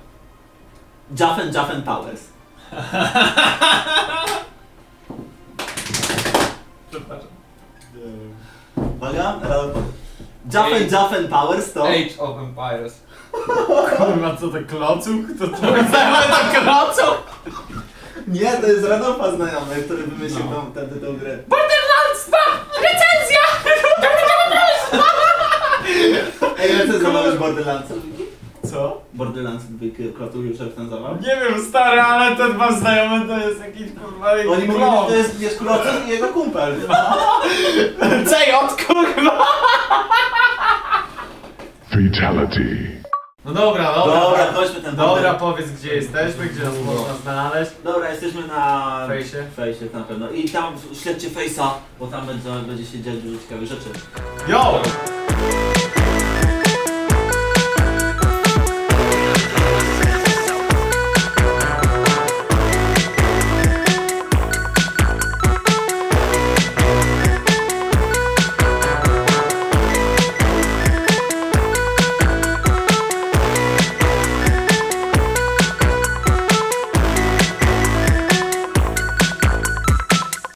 [SPEAKER 1] Juffen Juffen Powers.
[SPEAKER 4] Przepraszam.
[SPEAKER 1] Uwaga, Radolf. Juffen Juffen Powers to...
[SPEAKER 4] Age of Empires.
[SPEAKER 3] Kurwa, co to klocuch? To to to klocuch?
[SPEAKER 1] Nie, to jest Radolfa znajomy, który wymyślił
[SPEAKER 3] No.
[SPEAKER 1] tą, ten tytuł gry.
[SPEAKER 3] Recenzja!
[SPEAKER 1] Ej, recenzowałeś Borderlands?
[SPEAKER 3] Co?
[SPEAKER 1] Borderlands dwójkę Klotur już recenzował?
[SPEAKER 3] Nie wiem, stary, ale ten wasz znajomy to jest jakiś kurwa...
[SPEAKER 1] Oni
[SPEAKER 3] klon.
[SPEAKER 1] że to jest Klotur i jego kumpel.
[SPEAKER 3] CJ, kurwa!
[SPEAKER 5] Fatality.
[SPEAKER 3] No dobra, dobra.
[SPEAKER 1] Dobra, chodźmy ten
[SPEAKER 3] Dobra, powiedz gdzie jesteśmy, gdzie nas można znaleźć.
[SPEAKER 1] Dobra, jesteśmy na...
[SPEAKER 3] Fejsie.
[SPEAKER 1] Fejsie na pewno. I tam śledźcie Fejsa, bo tam będzie, będzie się dziać dużo ciekawych rzeczy.
[SPEAKER 3] Yo!